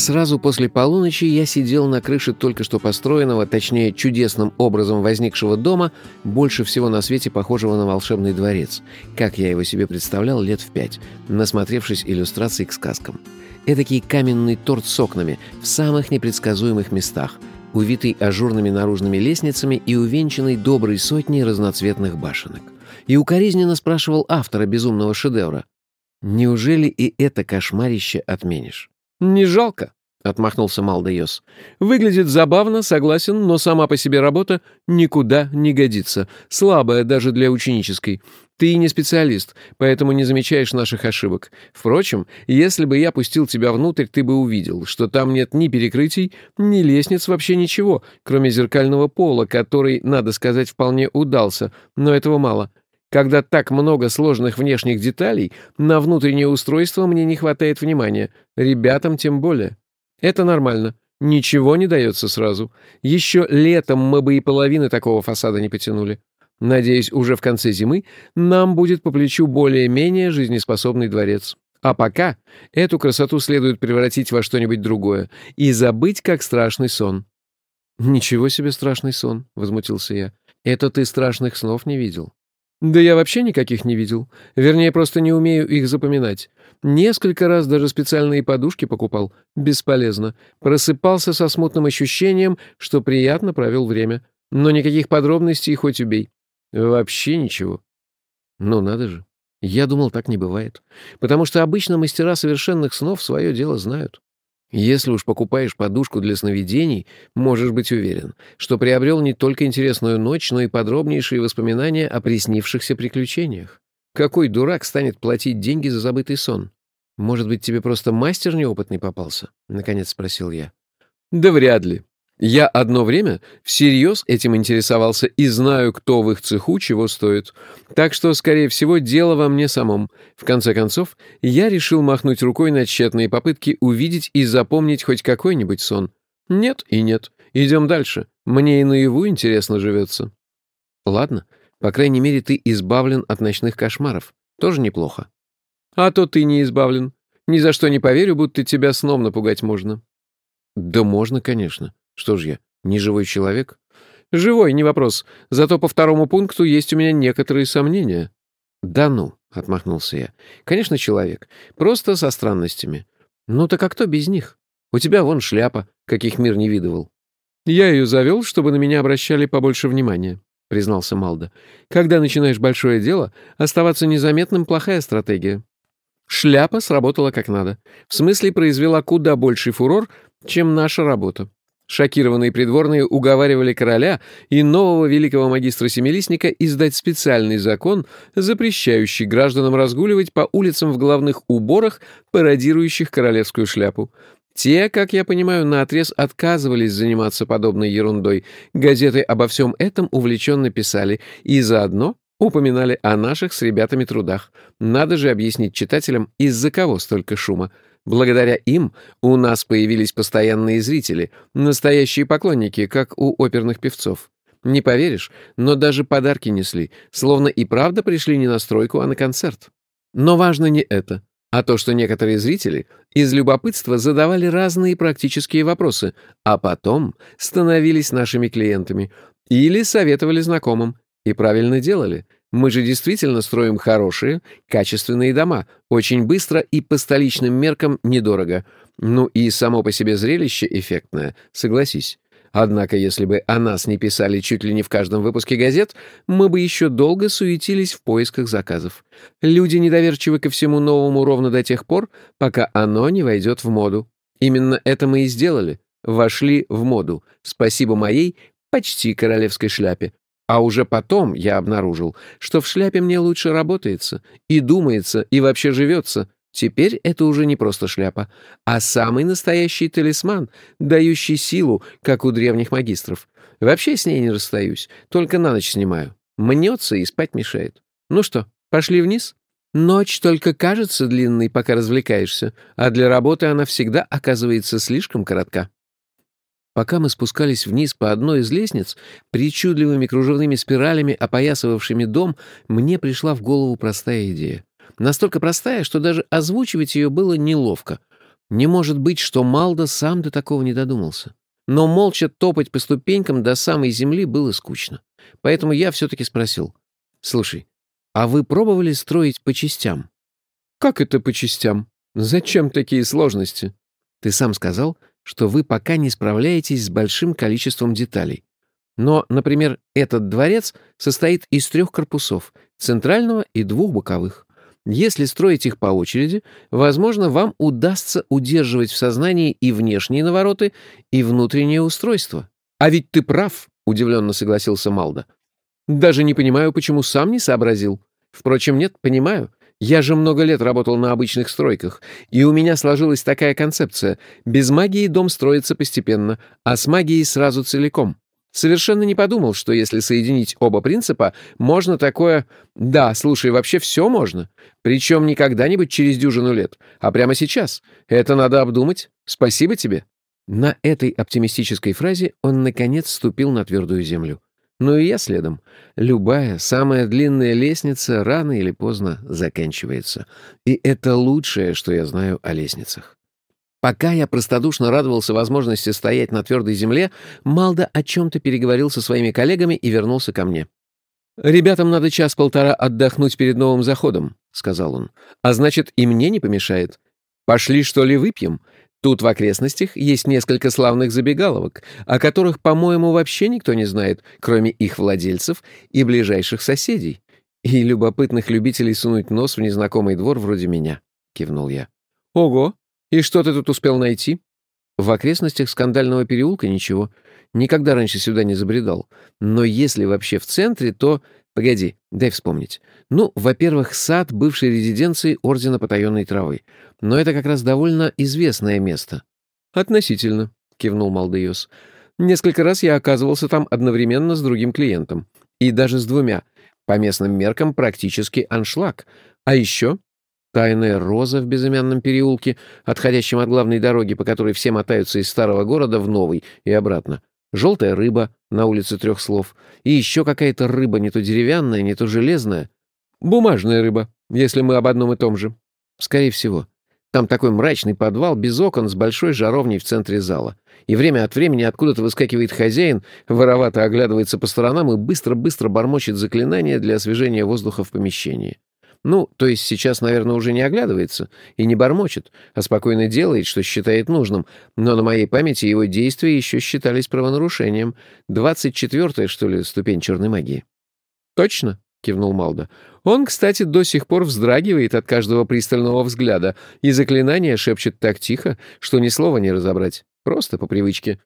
сразу после полуночи я сидел на крыше только что построенного, точнее, чудесным образом возникшего дома, больше всего на свете похожего на волшебный дворец, как я его себе представлял лет в пять, насмотревшись иллюстраций к сказкам. Эдакий каменный торт с окнами в самых непредсказуемых местах, увитый ажурными наружными лестницами и увенчанный доброй сотней разноцветных башенок. И укоризненно спрашивал автора безумного шедевра, «Неужели и это кошмарище отменишь?» «Не жалко», — отмахнулся Малдайос. «Выглядит забавно, согласен, но сама по себе работа никуда не годится. Слабая даже для ученической. Ты не специалист, поэтому не замечаешь наших ошибок. Впрочем, если бы я пустил тебя внутрь, ты бы увидел, что там нет ни перекрытий, ни лестниц, вообще ничего, кроме зеркального пола, который, надо сказать, вполне удался, но этого мало. Когда так много сложных внешних деталей, на внутреннее устройство мне не хватает внимания. Ребятам тем более. Это нормально. Ничего не дается сразу. Еще летом мы бы и половины такого фасада не потянули. Надеюсь, уже в конце зимы нам будет по плечу более-менее жизнеспособный дворец. А пока эту красоту следует превратить во что-нибудь другое и забыть, как страшный сон. «Ничего себе страшный сон», — возмутился я. «Это ты страшных снов не видел?» Да я вообще никаких не видел. Вернее, просто не умею их запоминать. Несколько раз даже специальные подушки покупал. Бесполезно. Просыпался со смутным ощущением, что приятно провел время. Но никаких подробностей хоть убей. Вообще ничего. Ну надо же. Я думал, так не бывает. Потому что обычно мастера совершенных снов свое дело знают. Если уж покупаешь подушку для сновидений, можешь быть уверен, что приобрел не только интересную ночь, но и подробнейшие воспоминания о приснившихся приключениях. Какой дурак станет платить деньги за забытый сон? Может быть, тебе просто мастер неопытный попался? Наконец спросил я. Да вряд ли. Я одно время всерьез этим интересовался и знаю, кто в их цеху чего стоит. Так что, скорее всего, дело во мне самом. В конце концов, я решил махнуть рукой на тщетные попытки увидеть и запомнить хоть какой-нибудь сон. Нет и нет. Идем дальше. Мне и наяву интересно живется. Ладно. По крайней мере, ты избавлен от ночных кошмаров. Тоже неплохо. А то ты не избавлен. Ни за что не поверю, будто тебя сном напугать можно. Да можно, конечно. Что ж я, не живой человек? Живой, не вопрос. Зато по второму пункту есть у меня некоторые сомнения. Да ну, отмахнулся я. Конечно, человек. Просто со странностями. Ну так а кто без них? У тебя вон шляпа, каких мир не видывал. Я ее завел, чтобы на меня обращали побольше внимания, признался Малда. Когда начинаешь большое дело, оставаться незаметным — плохая стратегия. Шляпа сработала как надо. В смысле, произвела куда больший фурор, чем наша работа. Шокированные придворные уговаривали короля и нового великого магистра-семилистника издать специальный закон, запрещающий гражданам разгуливать по улицам в головных уборах, пародирующих королевскую шляпу. Те, как я понимаю, наотрез отказывались заниматься подобной ерундой. Газеты обо всем этом увлеченно писали и заодно упоминали о наших с ребятами трудах. Надо же объяснить читателям, из-за кого столько шума. Благодаря им у нас появились постоянные зрители, настоящие поклонники, как у оперных певцов. Не поверишь, но даже подарки несли, словно и правда пришли не на стройку, а на концерт. Но важно не это, а то, что некоторые зрители из любопытства задавали разные практические вопросы, а потом становились нашими клиентами или советовали знакомым, и правильно делали — мы же действительно строим хорошие, качественные дома, очень быстро и по столичным меркам недорого. Ну и само по себе зрелище эффектное, согласись. Однако, если бы о нас не писали чуть ли не в каждом выпуске газет, мы бы еще долго суетились в поисках заказов. Люди недоверчивы ко всему новому ровно до тех пор, пока оно не войдет в моду. Именно это мы и сделали. Вошли в моду. Спасибо моей почти королевской шляпе. А уже потом я обнаружил, что в шляпе мне лучше работается, и думается, и вообще живется. Теперь это уже не просто шляпа, а самый настоящий талисман, дающий силу, как у древних магистров. Вообще с ней не расстаюсь, только на ночь снимаю. Мнется и спать мешает. Ну что, пошли вниз? Ночь только кажется длинной, пока развлекаешься, а для работы она всегда оказывается слишком коротка. Пока мы спускались вниз по одной из лестниц, причудливыми кружевными спиралями, опоясывавшими дом, мне пришла в голову простая идея. Настолько простая, что даже озвучивать ее было неловко. Не может быть, что Малда сам до такого не додумался. Но молча топать по ступенькам до самой земли было скучно. Поэтому я все-таки спросил. «Слушай, а вы пробовали строить по частям?» «Как это по частям? Зачем такие сложности?» «Ты сам сказал, что вы пока не справляетесь с большим количеством деталей. Но, например, этот дворец состоит из трех корпусов — центрального и двух боковых. Если строить их по очереди, возможно, вам удастся удерживать в сознании и внешние навороты, и внутреннее устройство. «А ведь ты прав», — удивленно согласился Малда. «Даже не понимаю, почему сам не сообразил. Впрочем, нет, понимаю. Я же много лет работал на обычных стройках, и у меня сложилась такая концепция. Без магии дом строится постепенно, а с магией сразу целиком. Совершенно не подумал, что если соединить оба принципа, можно такое... Да, слушай, вообще все можно. Причем не когда-нибудь через дюжину лет, а прямо сейчас. Это надо обдумать. Спасибо тебе». На этой оптимистической фразе он, наконец, ступил на твердую землю. Ну и я следом. Любая, самая длинная лестница рано или поздно заканчивается. И это лучшее, что я знаю о лестницах. Пока я простодушно радовался возможности стоять на твердой земле, Малда о чем-то переговорил со своими коллегами и вернулся ко мне. «Ребятам надо час-полтора отдохнуть перед новым заходом», — сказал он. «А значит, и мне не помешает. Пошли, что ли, выпьем? Тут в окрестностях есть несколько славных забегаловок, о которых, по-моему, вообще никто не знает, кроме их владельцев и ближайших соседей. И любопытных любителей сунуть нос в незнакомый двор вроде меня», — кивнул я. «Ого! «И что ты тут успел найти?» «В окрестностях скандального переулка ничего. Никогда раньше сюда не забредал. Но если вообще в центре, то... Погоди, дай вспомнить. Ну, во-первых, сад бывшей резиденции Ордена Потаенной Травы. Но это как раз довольно известное место». «Относительно», — кивнул Малдеос. «Несколько раз я оказывался там одновременно с другим клиентом. И даже с двумя. По местным меркам практически аншлаг. А еще Тайная роза в безымянном переулке, отходящем от главной дороги, по которой все мотаются из старого города в новый и обратно. Желтая рыба на улице трех слов. И еще какая-то рыба, не то деревянная, не то железная. Бумажная рыба, если мы об одном и том же. Скорее всего. Там такой мрачный подвал без окон с большой жаровней в центре зала. И время от времени откуда-то выскакивает хозяин, воровато оглядывается по сторонам и быстро-быстро бормочет заклинания для освежения воздуха в помещении. Ну, то есть сейчас, наверное, уже не оглядывается и не бормочет, а спокойно делает, что считает нужным, но на моей памяти его действия еще считались правонарушением. Двадцать четвертая, что ли, ступень черной магии. «Точно», — кивнул Малда. «Он, кстати, до сих пор вздрагивает от каждого пристального взгляда, и заклинание шепчет так тихо, что ни слова не разобрать. Просто по привычке.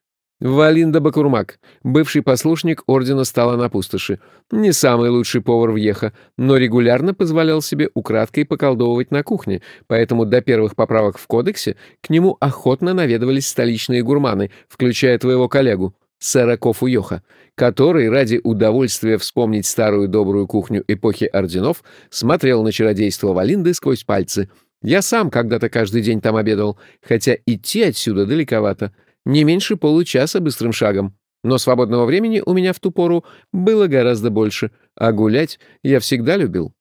Валинда Бакурмак, бывший послушник Ордена Стала на Пустоши. Не самый лучший повар в Еха, но регулярно позволял себе украдкой поколдовывать на кухне, поэтому до первых поправок в кодексе к нему охотно наведывались столичные гурманы, включая твоего коллегу, сэра Кофу Йоха, который ради удовольствия вспомнить старую добрую кухню эпохи орденов смотрел на чародейство Валинды сквозь пальцы. Я сам когда-то каждый день там обедал, хотя идти отсюда далековато — не меньше получаса быстрым шагом. Но свободного времени у меня в ту пору было гораздо больше, а гулять я всегда любил.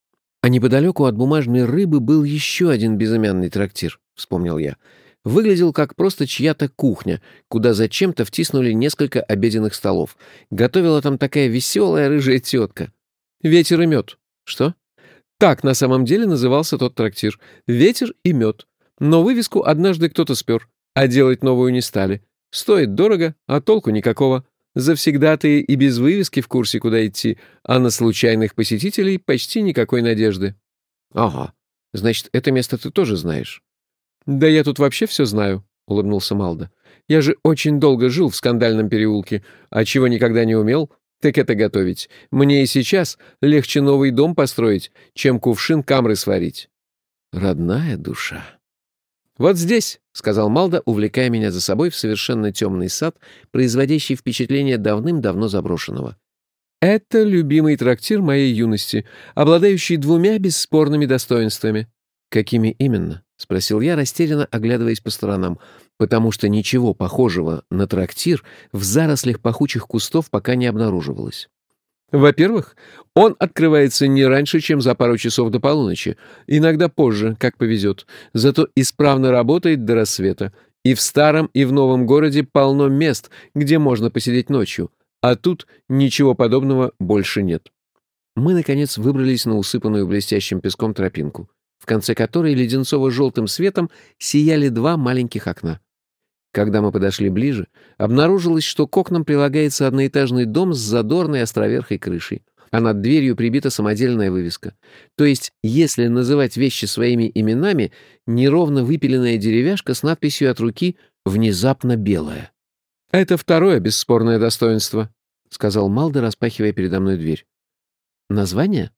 А неподалеку от бумажной рыбы был еще один безымянный трактир, вспомнил я. Выглядел как просто чья-то кухня, куда зачем-то втиснули несколько обеденных столов. Готовила там такая веселая рыжая тетка. Ветер и мед. Что? Так на самом деле назывался тот трактир. Ветер и мед. Но вывеску однажды кто-то спер, а делать новую не стали. Стоит дорого, а толку никакого. Завсегдатые и без вывески в курсе, куда идти, а на случайных посетителей почти никакой надежды. Ага, значит, это место ты тоже знаешь. Да я тут вообще все знаю, улыбнулся Малда. Я же очень долго жил в скандальном переулке, а чего никогда не умел, так это готовить. Мне и сейчас легче новый дом построить, чем кувшин камры сварить. Родная душа. «Вот здесь», — сказал Малда, увлекая меня за собой в совершенно темный сад, производящий впечатление давным-давно заброшенного. «Это любимый трактир моей юности, обладающий двумя бесспорными достоинствами». «Какими именно?» — спросил я, растерянно оглядываясь по сторонам, потому что ничего похожего на трактир в зарослях пахучих кустов пока не обнаруживалось. Во-первых, он открывается не раньше, чем за пару часов до полуночи, иногда позже, как повезет, зато исправно работает до рассвета. И в старом, и в новом городе полно мест, где можно посидеть ночью, а тут ничего подобного больше нет. Мы, наконец, выбрались на усыпанную блестящим песком тропинку, в конце которой леденцово-желтым светом сияли два маленьких окна. Когда мы подошли ближе, обнаружилось, что к окнам прилагается одноэтажный дом с задорной островерхой крышей, а над дверью прибита самодельная вывеска. То есть, если называть вещи своими именами, неровно выпиленная деревяшка с надписью от руки «Внезапно белая». «Это второе бесспорное достоинство», — сказал Малда, распахивая передо мной дверь. «Название?»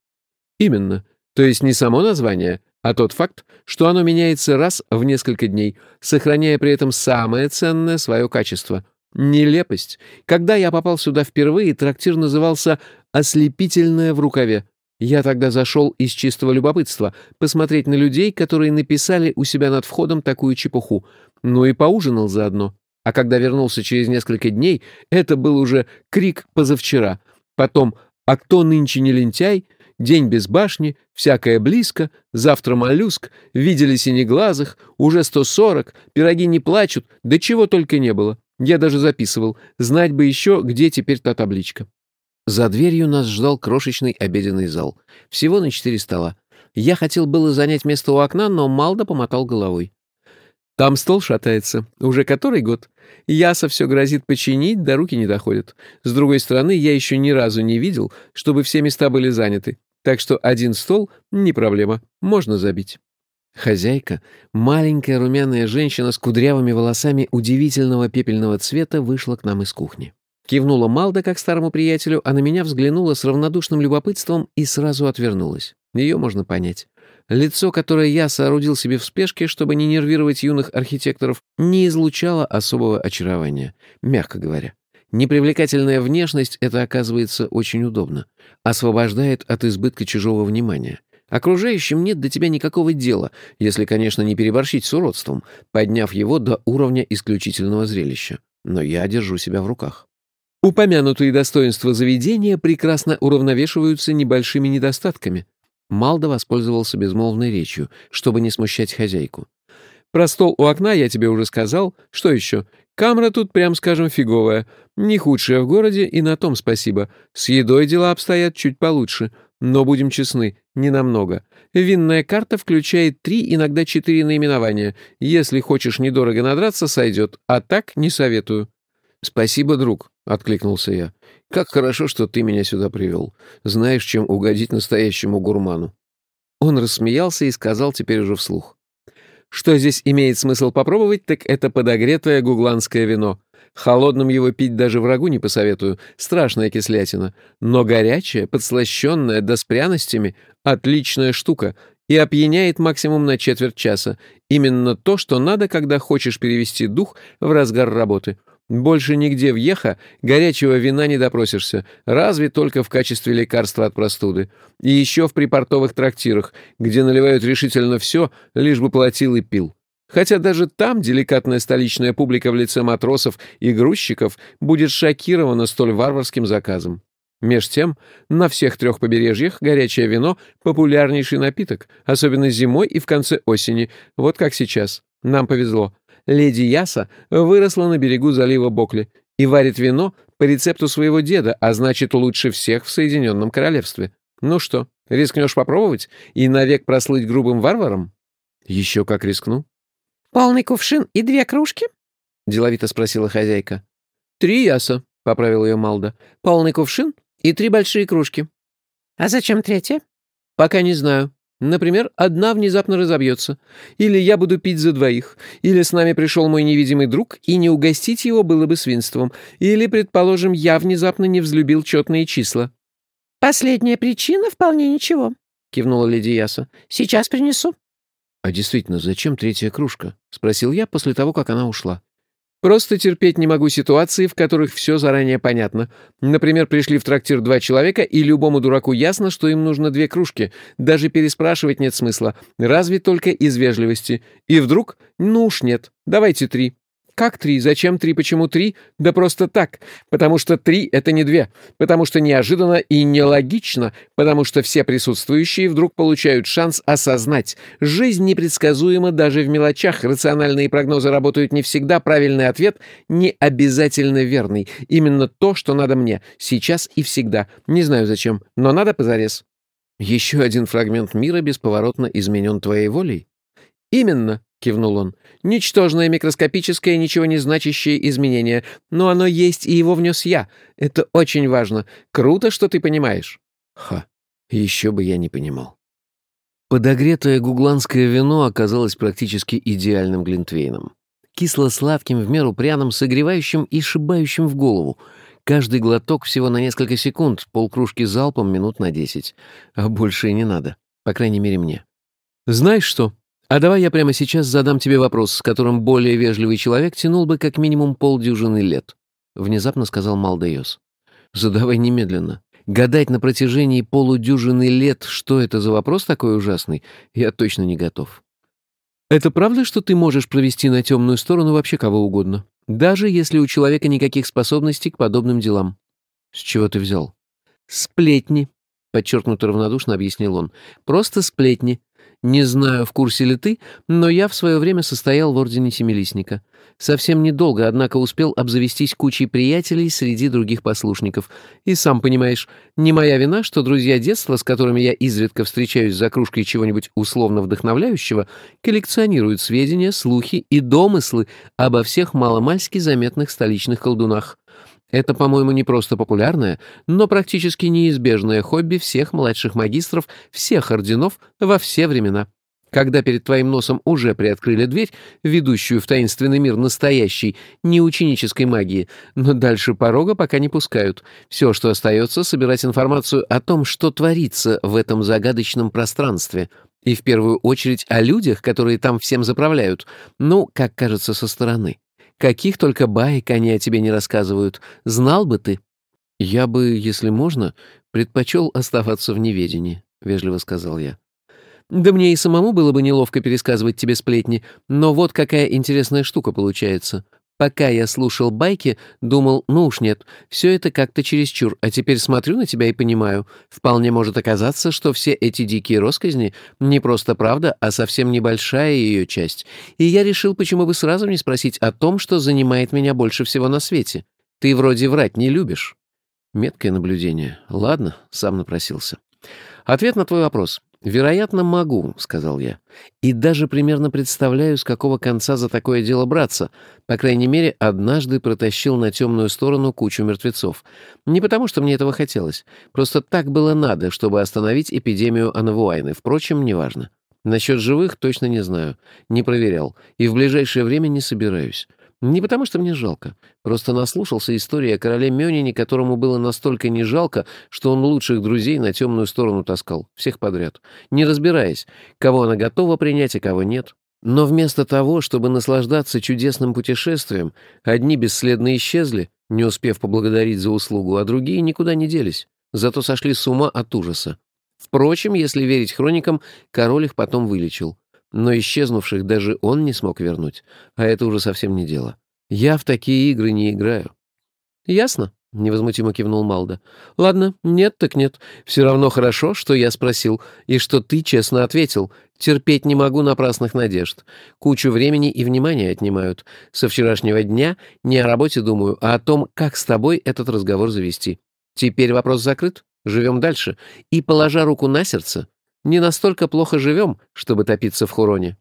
«Именно. То есть не само название, а тот факт, что оно меняется раз в несколько дней, сохраняя при этом самое ценное свое качество — нелепость. Когда я попал сюда впервые, трактир назывался «Ослепительное в рукаве». Я тогда зашел из чистого любопытства посмотреть на людей, которые написали у себя над входом такую чепуху, ну и поужинал заодно. А когда вернулся через несколько дней, это был уже крик позавчера. Потом «А кто нынче не лентяй?» День без башни, всякое близко, завтра моллюск, видели синеглазых, уже 140, пироги не плачут, да чего только не было. Я даже записывал, знать бы еще, где теперь та табличка. За дверью нас ждал крошечный обеденный зал. Всего на четыре стола. Я хотел было занять место у окна, но Малда помотал головой. Там стол шатается. Уже который год. Яса все грозит починить, да руки не доходят. С другой стороны, я еще ни разу не видел, чтобы все места были заняты. Так что один стол — не проблема, можно забить. Хозяйка, маленькая румяная женщина с кудрявыми волосами удивительного пепельного цвета, вышла к нам из кухни. Кивнула Малда, как старому приятелю, а на меня взглянула с равнодушным любопытством и сразу отвернулась. Ее можно понять. Лицо, которое я соорудил себе в спешке, чтобы не нервировать юных архитекторов, не излучало особого очарования, мягко говоря. Непривлекательная внешность — это, оказывается, очень удобно. Освобождает от избытка чужого внимания. Окружающим нет до тебя никакого дела, если, конечно, не переборщить с уродством, подняв его до уровня исключительного зрелища. Но я держу себя в руках. Упомянутые достоинства заведения прекрасно уравновешиваются небольшими недостатками. Малда воспользовался безмолвной речью, чтобы не смущать хозяйку. Про стол у окна я тебе уже сказал. Что еще? Камера тут, прям скажем, фиговая. Не худшая в городе, и на том спасибо. С едой дела обстоят чуть получше. Но будем честны, не намного. Винная карта включает три, иногда четыре наименования. Если хочешь недорого надраться, сойдет. А так не советую. «Спасибо, друг», — откликнулся я. «Как хорошо, что ты меня сюда привел. Знаешь, чем угодить настоящему гурману». Он рассмеялся и сказал теперь уже вслух. Что здесь имеет смысл попробовать, так это подогретое гугланское вино. Холодным его пить даже врагу не посоветую, страшная кислятина. Но горячее, подслащенное, да с пряностями — отличная штука и опьяняет максимум на четверть часа. Именно то, что надо, когда хочешь перевести дух в разгар работы. Больше нигде в Еха горячего вина не допросишься, разве только в качестве лекарства от простуды. И еще в припортовых трактирах, где наливают решительно все, лишь бы платил и пил. Хотя даже там деликатная столичная публика в лице матросов и грузчиков будет шокирована столь варварским заказом. Меж тем, на всех трех побережьях горячее вино — популярнейший напиток, особенно зимой и в конце осени, вот как сейчас. Нам повезло леди Яса выросла на берегу залива Бокли и варит вино по рецепту своего деда, а значит, лучше всех в Соединенном Королевстве. Ну что, рискнешь попробовать и навек прослыть грубым варваром? Еще как рискну. «Полный кувшин и две кружки?» — деловито спросила хозяйка. «Три яса», — поправил ее Малда. «Полный кувшин и три большие кружки». «А зачем третья?» «Пока не знаю. Например, одна внезапно разобьется. Или я буду пить за двоих. Или с нами пришел мой невидимый друг, и не угостить его было бы свинством. Или, предположим, я внезапно не взлюбил четные числа. «Последняя причина вполне ничего», — кивнула леди Яса. «Сейчас принесу». «А действительно, зачем третья кружка?» — спросил я после того, как она ушла. Просто терпеть не могу ситуации, в которых все заранее понятно. Например, пришли в трактир два человека, и любому дураку ясно, что им нужно две кружки. Даже переспрашивать нет смысла. Разве только из вежливости. И вдруг, ну уж нет, давайте три. Как три? Зачем три? Почему три? Да просто так. Потому что три — это не две. Потому что неожиданно и нелогично. Потому что все присутствующие вдруг получают шанс осознать. Жизнь непредсказуема даже в мелочах. Рациональные прогнозы работают не всегда. Правильный ответ не обязательно верный. Именно то, что надо мне. Сейчас и всегда. Не знаю зачем, но надо позарез. Еще один фрагмент мира бесповоротно изменен твоей волей? Именно. — кивнул он. «Ничтожное, микроскопическое, ничего не значащее изменение. Но оно есть, и его внес я. Это очень важно. Круто, что ты понимаешь». «Ха, еще бы я не понимал». Подогретое гугланское вино оказалось практически идеальным глинтвейном. Кисло-сладким, в меру пряным, согревающим и шибающим в голову. Каждый глоток всего на несколько секунд, полкружки залпом минут на десять. А больше и не надо. По крайней мере, мне. «Знаешь что?» А давай я прямо сейчас задам тебе вопрос, с которым более вежливый человек тянул бы как минимум полдюжины лет», — внезапно сказал Малдеос. «Задавай немедленно. Гадать на протяжении полудюжины лет, что это за вопрос такой ужасный, я точно не готов». «Это правда, что ты можешь провести на темную сторону вообще кого угодно, даже если у человека никаких способностей к подобным делам?» «С чего ты взял?» «Сплетни», — подчеркнуто равнодушно объяснил он. «Просто сплетни. Не знаю, в курсе ли ты, но я в свое время состоял в Ордене Семилистника. Совсем недолго, однако успел обзавестись кучей приятелей среди других послушников. И сам понимаешь, не моя вина, что друзья детства, с которыми я изредка встречаюсь за кружкой чего-нибудь условно вдохновляющего, коллекционируют сведения, слухи и домыслы обо всех маломальски заметных столичных колдунах. Это, по-моему, не просто популярное, но практически неизбежное хобби всех младших магистров всех орденов во все времена. Когда перед твоим носом уже приоткрыли дверь, ведущую в таинственный мир настоящей, неученической магии, но дальше порога пока не пускают. Все, что остается, собирать информацию о том, что творится в этом загадочном пространстве. И в первую очередь о людях, которые там всем заправляют. Ну, как кажется со стороны. Каких только баек они о тебе не рассказывают. Знал бы ты». «Я бы, если можно, предпочел оставаться в неведении», — вежливо сказал я. «Да мне и самому было бы неловко пересказывать тебе сплетни, но вот какая интересная штука получается. Пока я слушал байки, думал, ну уж нет, все это как-то чересчур, а теперь смотрю на тебя и понимаю, вполне может оказаться, что все эти дикие росказни не просто правда, а совсем небольшая ее часть. И я решил, почему бы сразу не спросить о том, что занимает меня больше всего на свете. Ты вроде врать не любишь. Меткое наблюдение. Ладно, сам напросился. Ответ на твой вопрос. «Вероятно, могу», — сказал я. «И даже примерно представляю, с какого конца за такое дело браться. По крайней мере, однажды протащил на темную сторону кучу мертвецов. Не потому, что мне этого хотелось. Просто так было надо, чтобы остановить эпидемию анавуайны. Впрочем, неважно. Насчет живых точно не знаю. Не проверял. И в ближайшее время не собираюсь. Не потому, что мне жалко. Просто наслушался истории о короле Мёнине, которому было настолько не жалко, что он лучших друзей на темную сторону таскал. Всех подряд. Не разбираясь, кого она готова принять, а кого нет. Но вместо того, чтобы наслаждаться чудесным путешествием, одни бесследно исчезли, не успев поблагодарить за услугу, а другие никуда не делись. Зато сошли с ума от ужаса. Впрочем, если верить хроникам, король их потом вылечил но исчезнувших даже он не смог вернуть, а это уже совсем не дело. Я в такие игры не играю». «Ясно», — невозмутимо кивнул Малда. «Ладно, нет так нет. Все равно хорошо, что я спросил, и что ты честно ответил. Терпеть не могу напрасных надежд. Кучу времени и внимания отнимают. Со вчерашнего дня не о работе думаю, а о том, как с тобой этот разговор завести. Теперь вопрос закрыт. Живем дальше. И, положа руку на сердце, не настолько плохо живем, чтобы топиться в хуроне».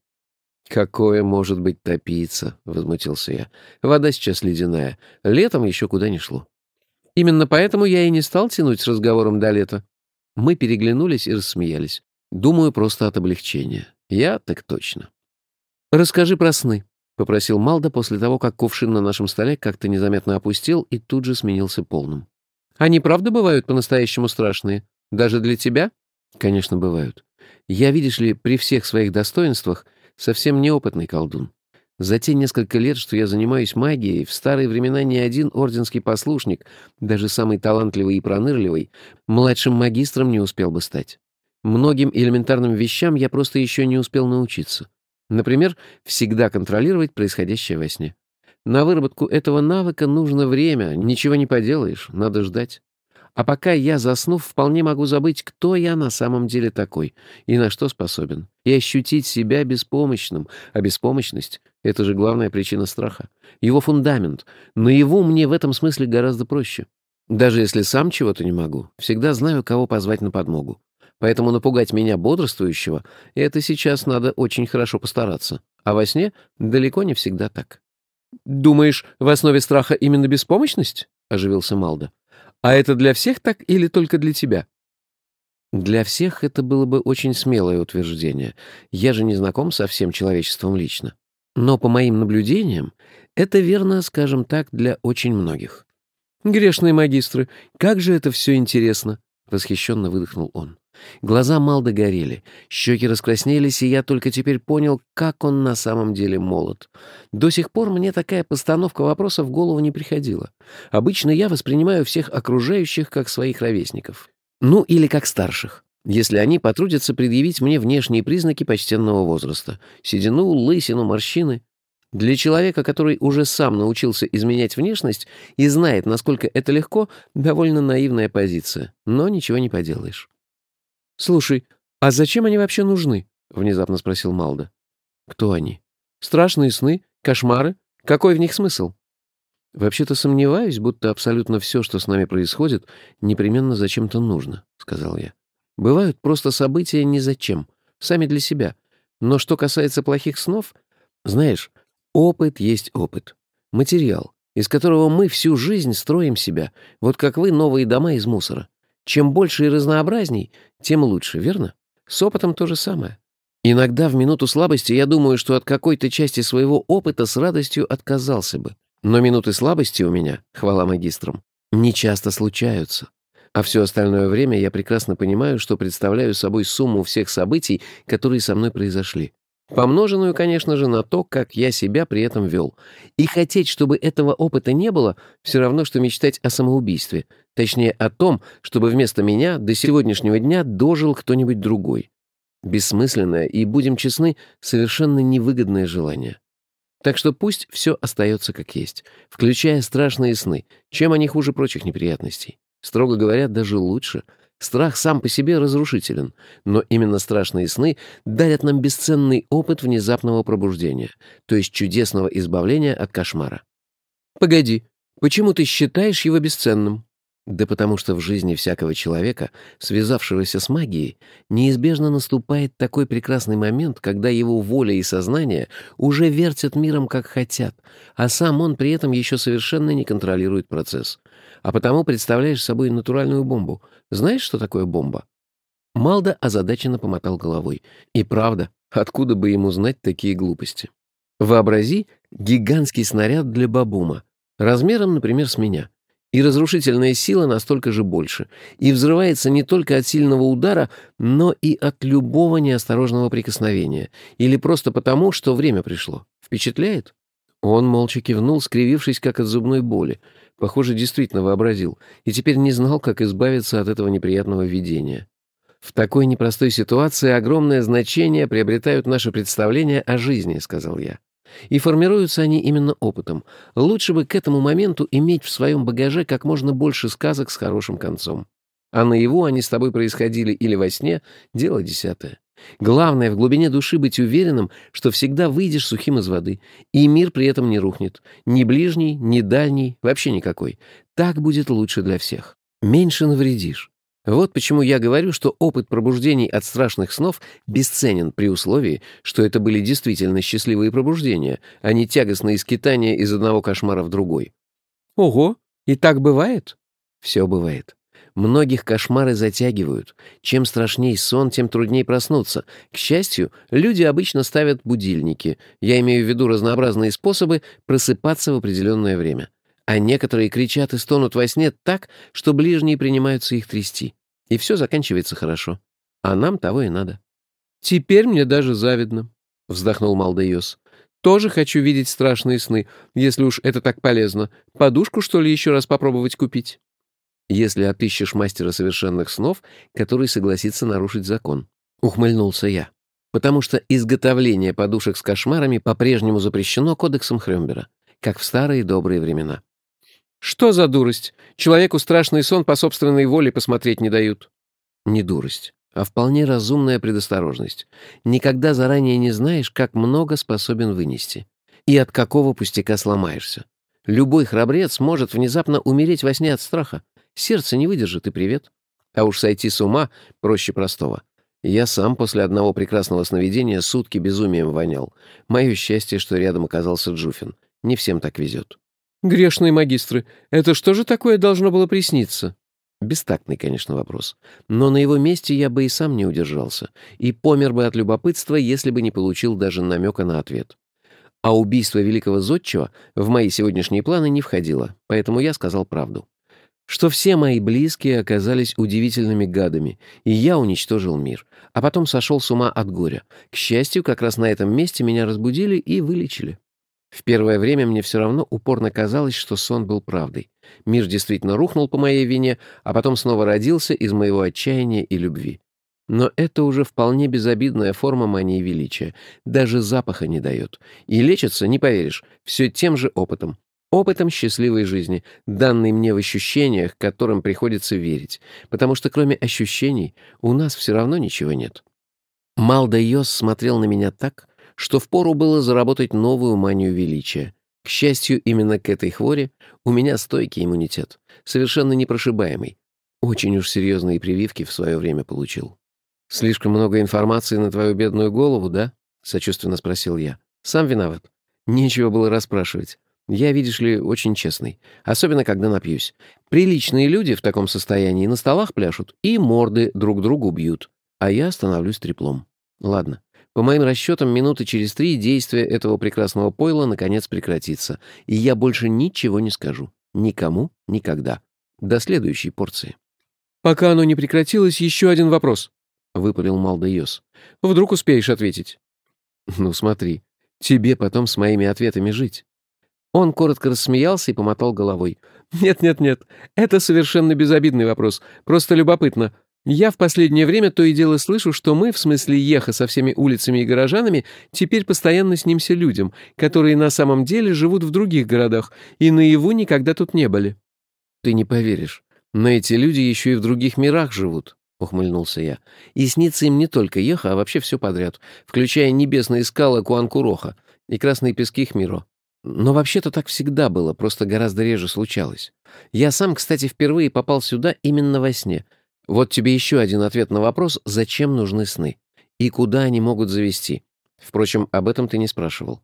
«Какое может быть топиться?» — возмутился я. «Вода сейчас ледяная. Летом еще куда ни шло». «Именно поэтому я и не стал тянуть с разговором до лета». Мы переглянулись и рассмеялись. Думаю, просто от облегчения. Я так точно. «Расскажи про сны», — попросил Малда после того, как кувшин на нашем столе как-то незаметно опустил и тут же сменился полным. «Они правда бывают по-настоящему страшные? Даже для тебя?» Конечно, бывают. Я, видишь ли, при всех своих достоинствах совсем неопытный колдун. За те несколько лет, что я занимаюсь магией, в старые времена ни один орденский послушник, даже самый талантливый и пронырливый, младшим магистром не успел бы стать. Многим элементарным вещам я просто еще не успел научиться. Например, всегда контролировать происходящее во сне. На выработку этого навыка нужно время, ничего не поделаешь, надо ждать. А пока я, заснув, вполне могу забыть, кто я на самом деле такой и на что способен, и ощутить себя беспомощным. А беспомощность — это же главная причина страха. Его фундамент. Но его мне в этом смысле гораздо проще. Даже если сам чего-то не могу, всегда знаю, кого позвать на подмогу. Поэтому напугать меня бодрствующего — это сейчас надо очень хорошо постараться. А во сне далеко не всегда так. «Думаешь, в основе страха именно беспомощность?» — оживился Малда. А это для всех так или только для тебя? Для всех это было бы очень смелое утверждение. Я же не знаком со всем человечеством лично. Но по моим наблюдениям, это верно, скажем так, для очень многих. «Грешные магистры, как же это все интересно!» — восхищенно выдохнул он. Глаза Малда горели, щеки раскраснелись, и я только теперь понял, как он на самом деле молод. До сих пор мне такая постановка вопроса в голову не приходила. Обычно я воспринимаю всех окружающих как своих ровесников. Ну, или как старших, если они потрудятся предъявить мне внешние признаки почтенного возраста. Седину, лысину, морщины. Для человека, который уже сам научился изменять внешность и знает, насколько это легко, довольно наивная позиция. Но ничего не поделаешь. «Слушай, а зачем они вообще нужны?» — внезапно спросил Малда. «Кто они?» «Страшные сны? Кошмары? Какой в них смысл?» «Вообще-то сомневаюсь, будто абсолютно все, что с нами происходит, непременно зачем-то нужно», — сказал я. «Бывают просто события ни зачем, сами для себя. Но что касается плохих снов, знаешь, опыт есть опыт. Материал, из которого мы всю жизнь строим себя, вот как вы новые дома из мусора. Чем больше и разнообразней, тем лучше, верно? С опытом то же самое. Иногда в минуту слабости я думаю, что от какой-то части своего опыта с радостью отказался бы. Но минуты слабости у меня, хвала магистрам, не часто случаются. А все остальное время я прекрасно понимаю, что представляю собой сумму всех событий, которые со мной произошли. Помноженную, конечно же, на то, как я себя при этом вел. И хотеть, чтобы этого опыта не было, все равно, что мечтать о самоубийстве. Точнее, о том, чтобы вместо меня до сегодняшнего дня дожил кто-нибудь другой. Бессмысленное и, будем честны, совершенно невыгодное желание. Так что пусть все остается как есть, включая страшные сны. Чем они хуже прочих неприятностей? Строго говоря, даже лучше — Страх сам по себе разрушителен, но именно страшные сны дарят нам бесценный опыт внезапного пробуждения, то есть чудесного избавления от кошмара. «Погоди, почему ты считаешь его бесценным?» Да потому что в жизни всякого человека, связавшегося с магией, неизбежно наступает такой прекрасный момент, когда его воля и сознание уже вертят миром как хотят, а сам он при этом еще совершенно не контролирует процесс. А потому представляешь собой натуральную бомбу. Знаешь, что такое бомба? Малда озадаченно помотал головой. И правда, откуда бы ему знать такие глупости? Вообрази гигантский снаряд для бабума, размером, например, с меня — и разрушительная сила настолько же больше, и взрывается не только от сильного удара, но и от любого неосторожного прикосновения, или просто потому, что время пришло. Впечатляет? Он молча кивнул, скривившись, как от зубной боли. Похоже, действительно вообразил, и теперь не знал, как избавиться от этого неприятного видения. «В такой непростой ситуации огромное значение приобретают наши представления о жизни», — сказал я. И формируются они именно опытом. Лучше бы к этому моменту иметь в своем багаже как можно больше сказок с хорошим концом. А наяву они с тобой происходили или во сне — дело десятое. Главное в глубине души быть уверенным, что всегда выйдешь сухим из воды, и мир при этом не рухнет. Ни ближний, ни дальний, вообще никакой. Так будет лучше для всех. Меньше навредишь. Вот почему я говорю, что опыт пробуждений от страшных снов бесценен при условии, что это были действительно счастливые пробуждения, а не тягостные скитания из одного кошмара в другой. Ого, и так бывает? Все бывает. Многих кошмары затягивают. Чем страшней сон, тем труднее проснуться. К счастью, люди обычно ставят будильники. Я имею в виду разнообразные способы просыпаться в определенное время а некоторые кричат и стонут во сне так, что ближние принимаются их трясти. И все заканчивается хорошо. А нам того и надо. «Теперь мне даже завидно», — вздохнул Малдеос. «Тоже хочу видеть страшные сны, если уж это так полезно. Подушку, что ли, еще раз попробовать купить?» «Если отыщешь мастера совершенных снов, который согласится нарушить закон», — ухмыльнулся я. «Потому что изготовление подушек с кошмарами по-прежнему запрещено кодексом Хрёмбера. как в старые добрые времена. «Что за дурость? Человеку страшный сон по собственной воле посмотреть не дают». Не дурость, а вполне разумная предосторожность. Никогда заранее не знаешь, как много способен вынести. И от какого пустяка сломаешься. Любой храбрец может внезапно умереть во сне от страха. Сердце не выдержит, и привет. А уж сойти с ума проще простого. Я сам после одного прекрасного сновидения сутки безумием вонял. Мое счастье, что рядом оказался Джуфин. Не всем так везет. «Грешные магистры, это что же такое должно было присниться?» Бестактный, конечно, вопрос. Но на его месте я бы и сам не удержался. И помер бы от любопытства, если бы не получил даже намека на ответ. А убийство великого зодчего в мои сегодняшние планы не входило, поэтому я сказал правду что все мои близкие оказались удивительными гадами, и я уничтожил мир, а потом сошел с ума от горя. К счастью, как раз на этом месте меня разбудили и вылечили. В первое время мне все равно упорно казалось, что сон был правдой. Мир действительно рухнул по моей вине, а потом снова родился из моего отчаяния и любви. Но это уже вполне безобидная форма мании величия. Даже запаха не дает. И лечится, не поверишь, все тем же опытом опытом счастливой жизни, данный мне в ощущениях, которым приходится верить, потому что кроме ощущений у нас все равно ничего нет. Малда Йос смотрел на меня так, что впору было заработать новую манию величия. К счастью, именно к этой хворе у меня стойкий иммунитет, совершенно непрошибаемый. Очень уж серьезные прививки в свое время получил. «Слишком много информации на твою бедную голову, да?» — сочувственно спросил я. «Сам виноват. Нечего было расспрашивать. Я, видишь ли, очень честный. Особенно, когда напьюсь. Приличные люди в таком состоянии на столах пляшут и морды друг другу бьют. А я становлюсь треплом. Ладно. По моим расчетам, минуты через три действие этого прекрасного пойла наконец прекратится. И я больше ничего не скажу. Никому, никогда. До следующей порции. «Пока оно не прекратилось, еще один вопрос», — выпалил Малдайос. «Вдруг успеешь ответить?» «Ну смотри, тебе потом с моими ответами жить». Он коротко рассмеялся и помотал головой. «Нет-нет-нет, это совершенно безобидный вопрос. Просто любопытно. Я в последнее время то и дело слышу, что мы, в смысле Еха со всеми улицами и горожанами, теперь постоянно снимся людям, которые на самом деле живут в других городах и наяву никогда тут не были». «Ты не поверишь, но эти люди еще и в других мирах живут», — ухмыльнулся я. «И снится им не только Еха, а вообще все подряд, включая небесные скалы Куанкуроха и красные пески Хмиро. Но вообще-то так всегда было, просто гораздо реже случалось. Я сам, кстати, впервые попал сюда именно во сне. Вот тебе еще один ответ на вопрос, зачем нужны сны? И куда они могут завести? Впрочем, об этом ты не спрашивал.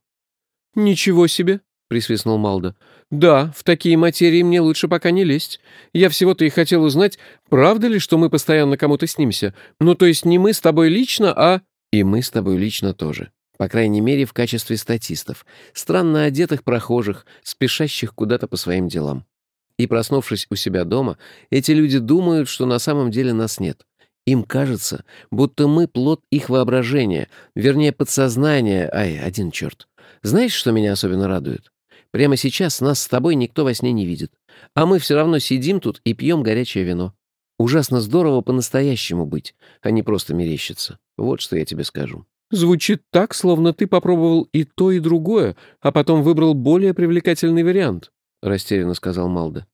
«Ничего себе!» — присвистнул Малда. «Да, в такие материи мне лучше пока не лезть. Я всего-то и хотел узнать, правда ли, что мы постоянно кому-то снимся? Ну, то есть не мы с тобой лично, а...» «И мы с тобой лично тоже», по крайней мере, в качестве статистов, странно одетых прохожих, спешащих куда-то по своим делам. И проснувшись у себя дома, эти люди думают, что на самом деле нас нет. Им кажется, будто мы плод их воображения, вернее, подсознания, ай, один черт. Знаешь, что меня особенно радует? Прямо сейчас нас с тобой никто во сне не видит. А мы все равно сидим тут и пьем горячее вино. Ужасно здорово по-настоящему быть, а не просто мерещиться. Вот что я тебе скажу. Звучит так, словно ты попробовал и то, и другое, а потом выбрал более привлекательный вариант», — растерянно сказал Малда.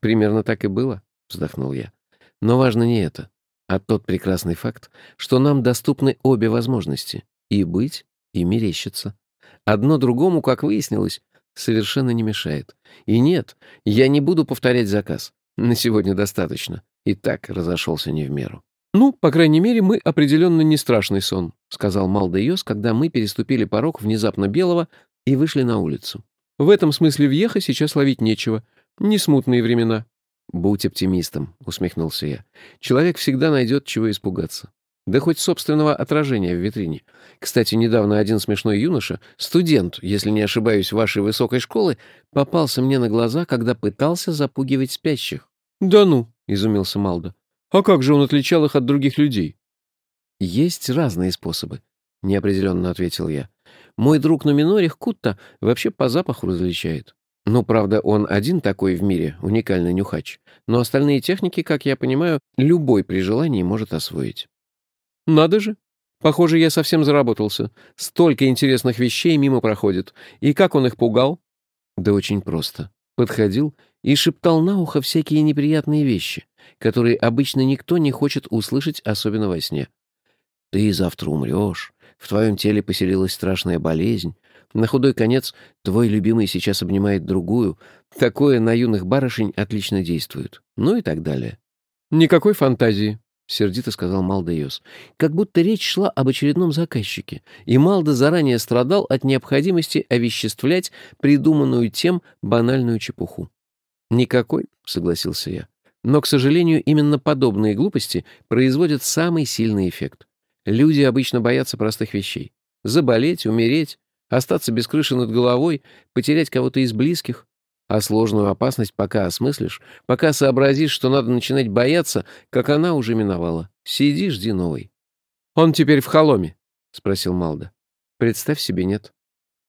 «Примерно так и было», — вздохнул я. «Но важно не это, а тот прекрасный факт, что нам доступны обе возможности — и быть, и мерещиться. Одно другому, как выяснилось, совершенно не мешает. И нет, я не буду повторять заказ. На сегодня достаточно. И так разошелся не в меру. «Ну, по крайней мере, мы определенно не страшный сон», — сказал Малдейос, когда мы переступили порог внезапно белого и вышли на улицу. «В этом смысле въеха сейчас ловить нечего. Не смутные времена». «Будь оптимистом», — усмехнулся я. «Человек всегда найдет, чего испугаться. Да хоть собственного отражения в витрине. Кстати, недавно один смешной юноша, студент, если не ошибаюсь, вашей высокой школы, попался мне на глаза, когда пытался запугивать спящих». «Да ну», — изумился Малда. А как же он отличал их от других людей? Есть разные способы, неопределенно ответил я. Мой друг Нуминорих Кутта вообще по запаху различает. Ну, правда, он один такой в мире, уникальный нюхач. Но остальные техники, как я понимаю, любой при желании может освоить. Надо же. Похоже, я совсем заработался. Столько интересных вещей мимо проходит. И как он их пугал? Да очень просто. Подходил и шептал на ухо всякие неприятные вещи, которые обычно никто не хочет услышать, особенно во сне. «Ты завтра умрешь, в твоем теле поселилась страшная болезнь, на худой конец твой любимый сейчас обнимает другую, такое на юных барышень отлично действует». Ну и так далее. «Никакой фантазии», — сердито сказал Малдеос. Как будто речь шла об очередном заказчике, и Малда заранее страдал от необходимости овеществлять придуманную тем банальную чепуху. «Никакой», — согласился я. «Но, к сожалению, именно подобные глупости производят самый сильный эффект. Люди обычно боятся простых вещей. Заболеть, умереть, остаться без крыши над головой, потерять кого-то из близких. А сложную опасность пока осмыслишь, пока сообразишь, что надо начинать бояться, как она уже миновала. Сиди, жди новой. «Он теперь в холоме?» — спросил Малда. «Представь себе, нет.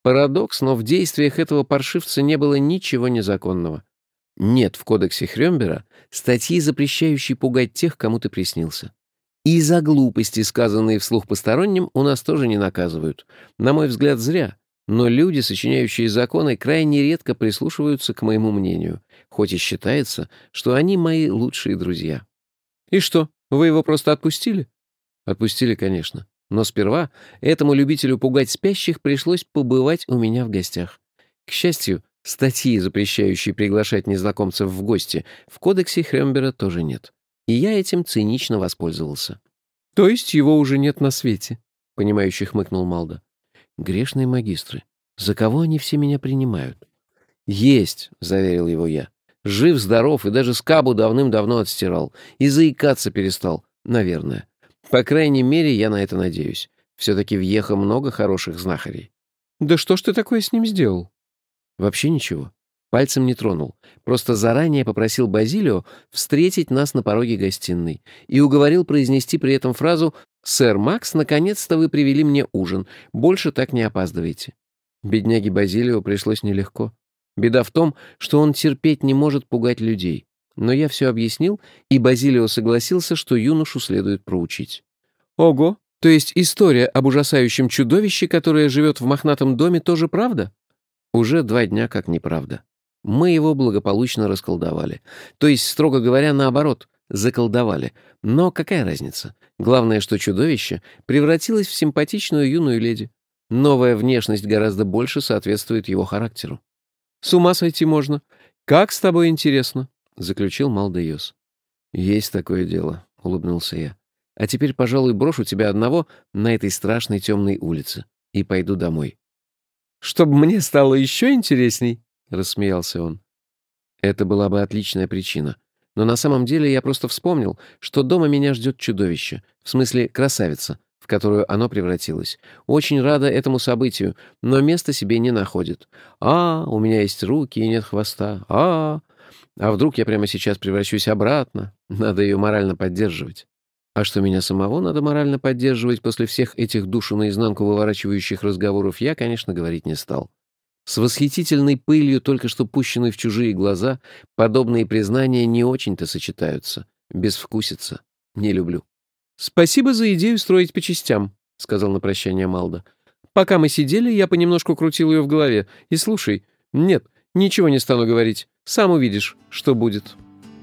Парадокс, но в действиях этого паршивца не было ничего незаконного. Нет в кодексе Хрёмбера статьи, запрещающей пугать тех, кому ты приснился. И за глупости, сказанные вслух посторонним, у нас тоже не наказывают. На мой взгляд, зря. Но люди, сочиняющие законы, крайне редко прислушиваются к моему мнению, хоть и считается, что они мои лучшие друзья. И что, вы его просто отпустили? Отпустили, конечно. Но сперва этому любителю пугать спящих пришлось побывать у меня в гостях. К счастью, статьи, запрещающей приглашать незнакомцев в гости, в кодексе Хрембера тоже нет. И я этим цинично воспользовался. «То есть его уже нет на свете?» — понимающе хмыкнул Малда. Грешные магистры. За кого они все меня принимают? Есть, заверил его я. Жив-здоров и даже скабу давным-давно отстирал. И заикаться перестал, наверное. По крайней мере, я на это надеюсь. Все-таки в Ехо много хороших знахарей. Да что ж ты такое с ним сделал? Вообще ничего. Пальцем не тронул. Просто заранее попросил Базилио встретить нас на пороге гостиной и уговорил произнести при этом фразу «Сэр Макс, наконец-то вы привели мне ужин. Больше так не опаздывайте». Бедняге Базилио пришлось нелегко. Беда в том, что он терпеть не может пугать людей. Но я все объяснил, и Базилио согласился, что юношу следует проучить. «Ого! То есть история об ужасающем чудовище, которое живет в мохнатом доме, тоже правда?» «Уже два дня как неправда. Мы его благополучно расколдовали. То есть, строго говоря, наоборот, заколдовали. Но какая разница? Главное, что чудовище превратилось в симпатичную юную леди. Новая внешность гораздо больше соответствует его характеру. «С ума сойти можно. Как с тобой интересно», — заключил Малдеюс. «Есть такое дело», — улыбнулся я. «А теперь, пожалуй, брошу тебя одного на этой страшной темной улице и пойду домой». «Чтобы мне стало еще интересней», — рассмеялся он. Это была бы отличная причина. Но на самом деле я просто вспомнил, что дома меня ждет чудовище, в смысле красавица, в которую оно превратилось. Очень рада этому событию, но места себе не находит. А, у меня есть руки и нет хвоста. А, а вдруг я прямо сейчас превращусь обратно? Надо ее морально поддерживать. А что меня самого надо морально поддерживать после всех этих душу наизнанку выворачивающих разговоров, я, конечно, говорить не стал. С восхитительной пылью, только что пущенной в чужие глаза, подобные признания не очень-то сочетаются. Безвкусица. Не люблю. «Спасибо за идею строить по частям», — сказал на прощание Малда. «Пока мы сидели, я понемножку крутил ее в голове. И слушай, нет, ничего не стану говорить. Сам увидишь, что будет».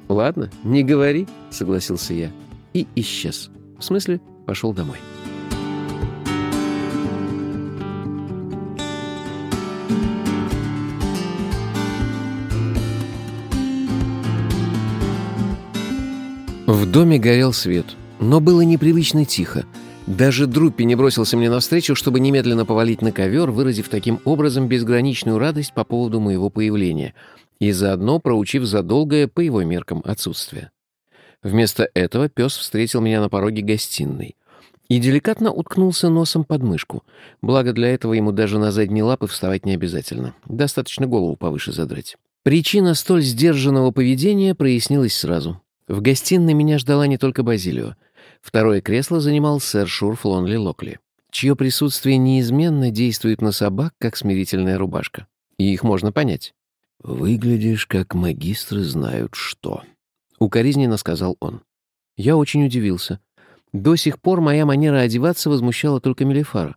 «Ладно, не говори», — согласился я. И исчез. В смысле, пошел домой. В доме горел свет, но было непривычно тихо. Даже Друппи не бросился мне навстречу, чтобы немедленно повалить на ковер, выразив таким образом безграничную радость по поводу моего появления и заодно проучив задолгое, по его меркам, отсутствие. Вместо этого пес встретил меня на пороге гостиной и деликатно уткнулся носом под мышку. Благо для этого ему даже на задние лапы вставать не обязательно. Достаточно голову повыше задрать. Причина столь сдержанного поведения прояснилась сразу. В гостиной меня ждала не только Базилио. Второе кресло занимал сэр Шурф Лонли Локли, чье присутствие неизменно действует на собак, как смирительная рубашка. И их можно понять. «Выглядишь, как магистры знают что», — укоризненно сказал он. Я очень удивился. До сих пор моя манера одеваться возмущала только Мелифара.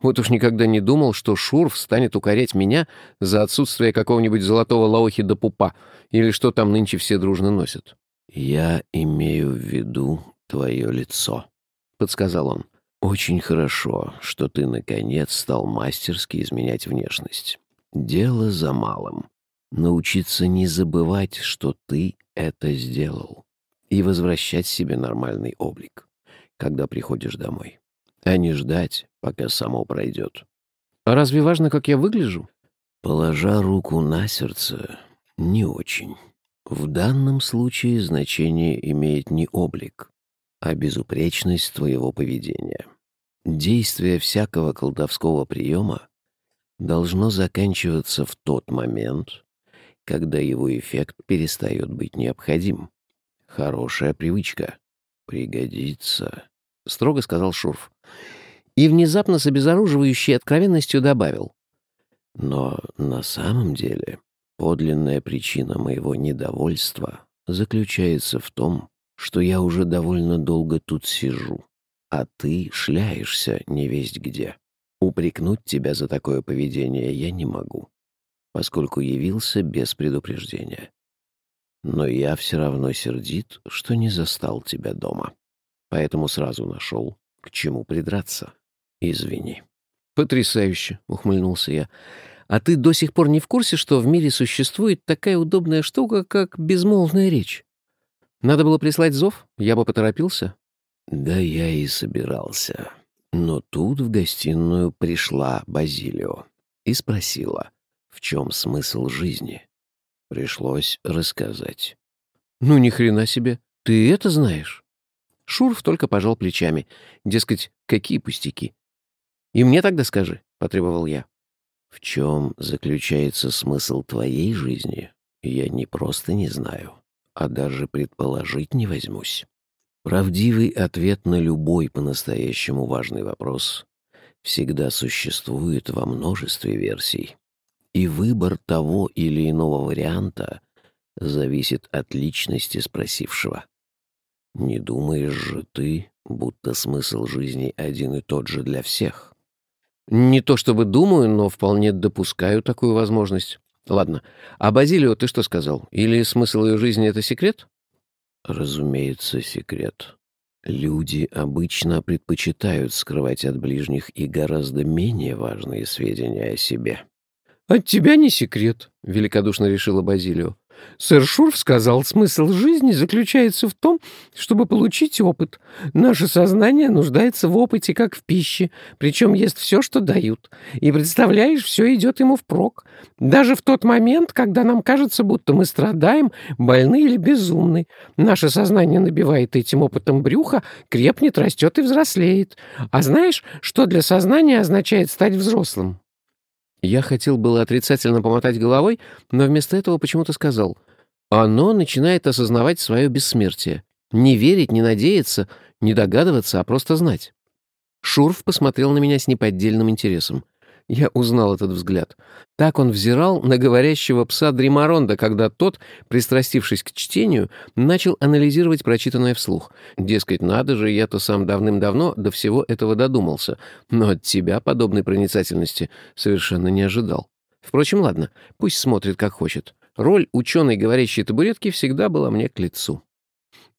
Вот уж никогда не думал, что Шурф станет укорять меня за отсутствие какого-нибудь золотого лаохи до пупа, или что там нынче все дружно носят. «Я имею в виду твое лицо», — подсказал он. «Очень хорошо, что ты, наконец, стал мастерски изменять внешность. Дело за малым. Научиться не забывать, что ты это сделал, и возвращать себе нормальный облик, когда приходишь домой, а не ждать, пока само пройдет. А разве важно, как я выгляжу? Положа руку на сердце, не очень. В данном случае значение имеет не облик, а безупречность твоего поведения. Действие всякого колдовского приема должно заканчиваться в тот момент, когда его эффект перестает быть необходим. Хорошая привычка. Пригодится, — строго сказал Шурф. И внезапно с обезоруживающей откровенностью добавил. Но на самом деле подлинная причина моего недовольства заключается в том, что я уже довольно долго тут сижу, а ты шляешься невесть где. Упрекнуть тебя за такое поведение я не могу, поскольку явился без предупреждения. Но я все равно сердит, что не застал тебя дома. Поэтому сразу нашел, к чему придраться. Извини. «Потрясающе!» — ухмыльнулся я. «А ты до сих пор не в курсе, что в мире существует такая удобная штука, как безмолвная речь?» Надо было прислать зов, я бы поторопился. Да я и собирался. Но тут в гостиную пришла Базилио и спросила, в чем смысл жизни. Пришлось рассказать. «Ну, ни хрена себе, ты это знаешь?» Шурф только пожал плечами. Дескать, какие пустяки. «И мне тогда скажи», — потребовал я. «В чем заключается смысл твоей жизни, я не просто не знаю, а даже предположить не возьмусь. Правдивый ответ на любой по-настоящему важный вопрос всегда существует во множестве версий, и выбор того или иного варианта зависит от личности спросившего. Не думаешь же ты, будто смысл жизни один и тот же для всех? Не то чтобы думаю, но вполне допускаю такую возможность. Ладно. А Базилио ты что сказал? Или смысл ее жизни — это секрет? Разумеется, секрет. Люди обычно предпочитают скрывать от ближних и гораздо менее важные сведения о себе. «От тебя не секрет», — великодушно решила Базилио. Сэр Шурф сказал, смысл жизни заключается в том, чтобы получить опыт. Наше сознание нуждается в опыте, как в пище, причем ест все, что дают. И, представляешь, все идет ему впрок. Даже в тот момент, когда нам кажется, будто мы страдаем, больны или безумны. Наше сознание набивает этим опытом брюха, крепнет, растет и взрослеет. А знаешь, что для сознания означает стать взрослым? Я хотел было отрицательно помотать головой, но вместо этого почему-то сказал. Оно начинает осознавать свое бессмертие. Не верить, не надеяться, не догадываться, а просто знать. Шурф посмотрел на меня с неподдельным интересом. Я узнал этот взгляд. Так он взирал на говорящего пса Дримаронда, когда тот, пристрастившись к чтению, начал анализировать прочитанное вслух. Дескать, надо же, я-то сам давным-давно до всего этого додумался, но от тебя подобной проницательности совершенно не ожидал. Впрочем, ладно, пусть смотрит как хочет. Роль ученой говорящей табуретки всегда была мне к лицу.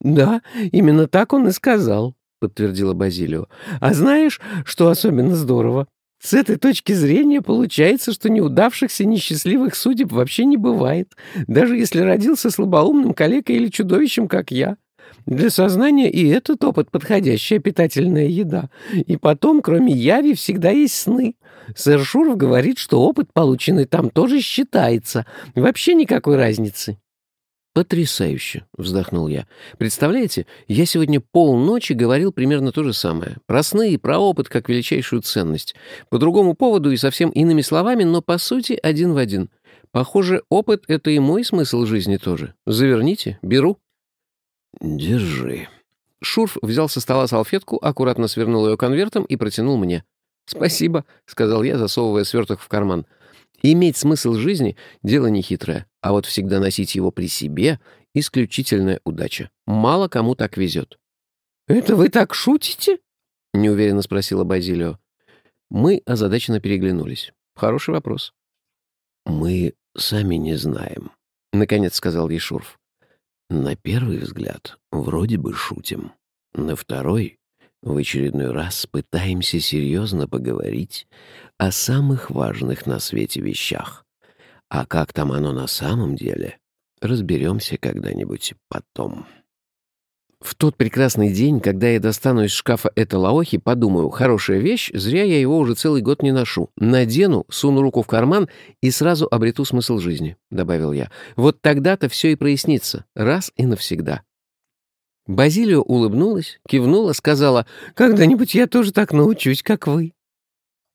«Да, именно так он и сказал», — подтвердила Базилио. «А знаешь, что особенно здорово? С этой точки зрения получается, что неудавшихся несчастливых судеб вообще не бывает, даже если родился слабоумным калекой или чудовищем, как я. Для сознания и этот опыт подходящая питательная еда. И потом, кроме яви, всегда есть сны. Сэр Шуров говорит, что опыт, полученный там, тоже считается. Вообще никакой разницы. «Потрясающе!» — вздохнул я. «Представляете, я сегодня полночи говорил примерно то же самое. Про сны и про опыт как величайшую ценность. По другому поводу и совсем иными словами, но по сути один в один. Похоже, опыт — это и мой смысл жизни тоже. Заверните, беру». «Держи». Шурф взял со стола салфетку, аккуратно свернул ее конвертом и протянул мне. «Спасибо», — сказал я, засовывая сверток в карман. Иметь смысл жизни — дело нехитрое, а вот всегда носить его при себе — исключительная удача. Мало кому так везет. «Это вы так шутите?» — неуверенно спросила Базилио. Мы озадаченно переглянулись. Хороший вопрос. «Мы сами не знаем», — наконец сказал Ешурф. «На первый взгляд вроде бы шутим. На второй в очередной раз пытаемся серьезно поговорить о самых важных на свете вещах. А как там оно на самом деле, разберемся когда-нибудь потом». В тот прекрасный день, когда я достану из шкафа это лаохи, подумаю, хорошая вещь, зря я его уже целый год не ношу. Надену, суну руку в карман и сразу обрету смысл жизни», — добавил я. «Вот тогда-то все и прояснится, раз и навсегда». Базилио улыбнулась, кивнула, сказала, «Когда-нибудь я тоже так научусь, как вы».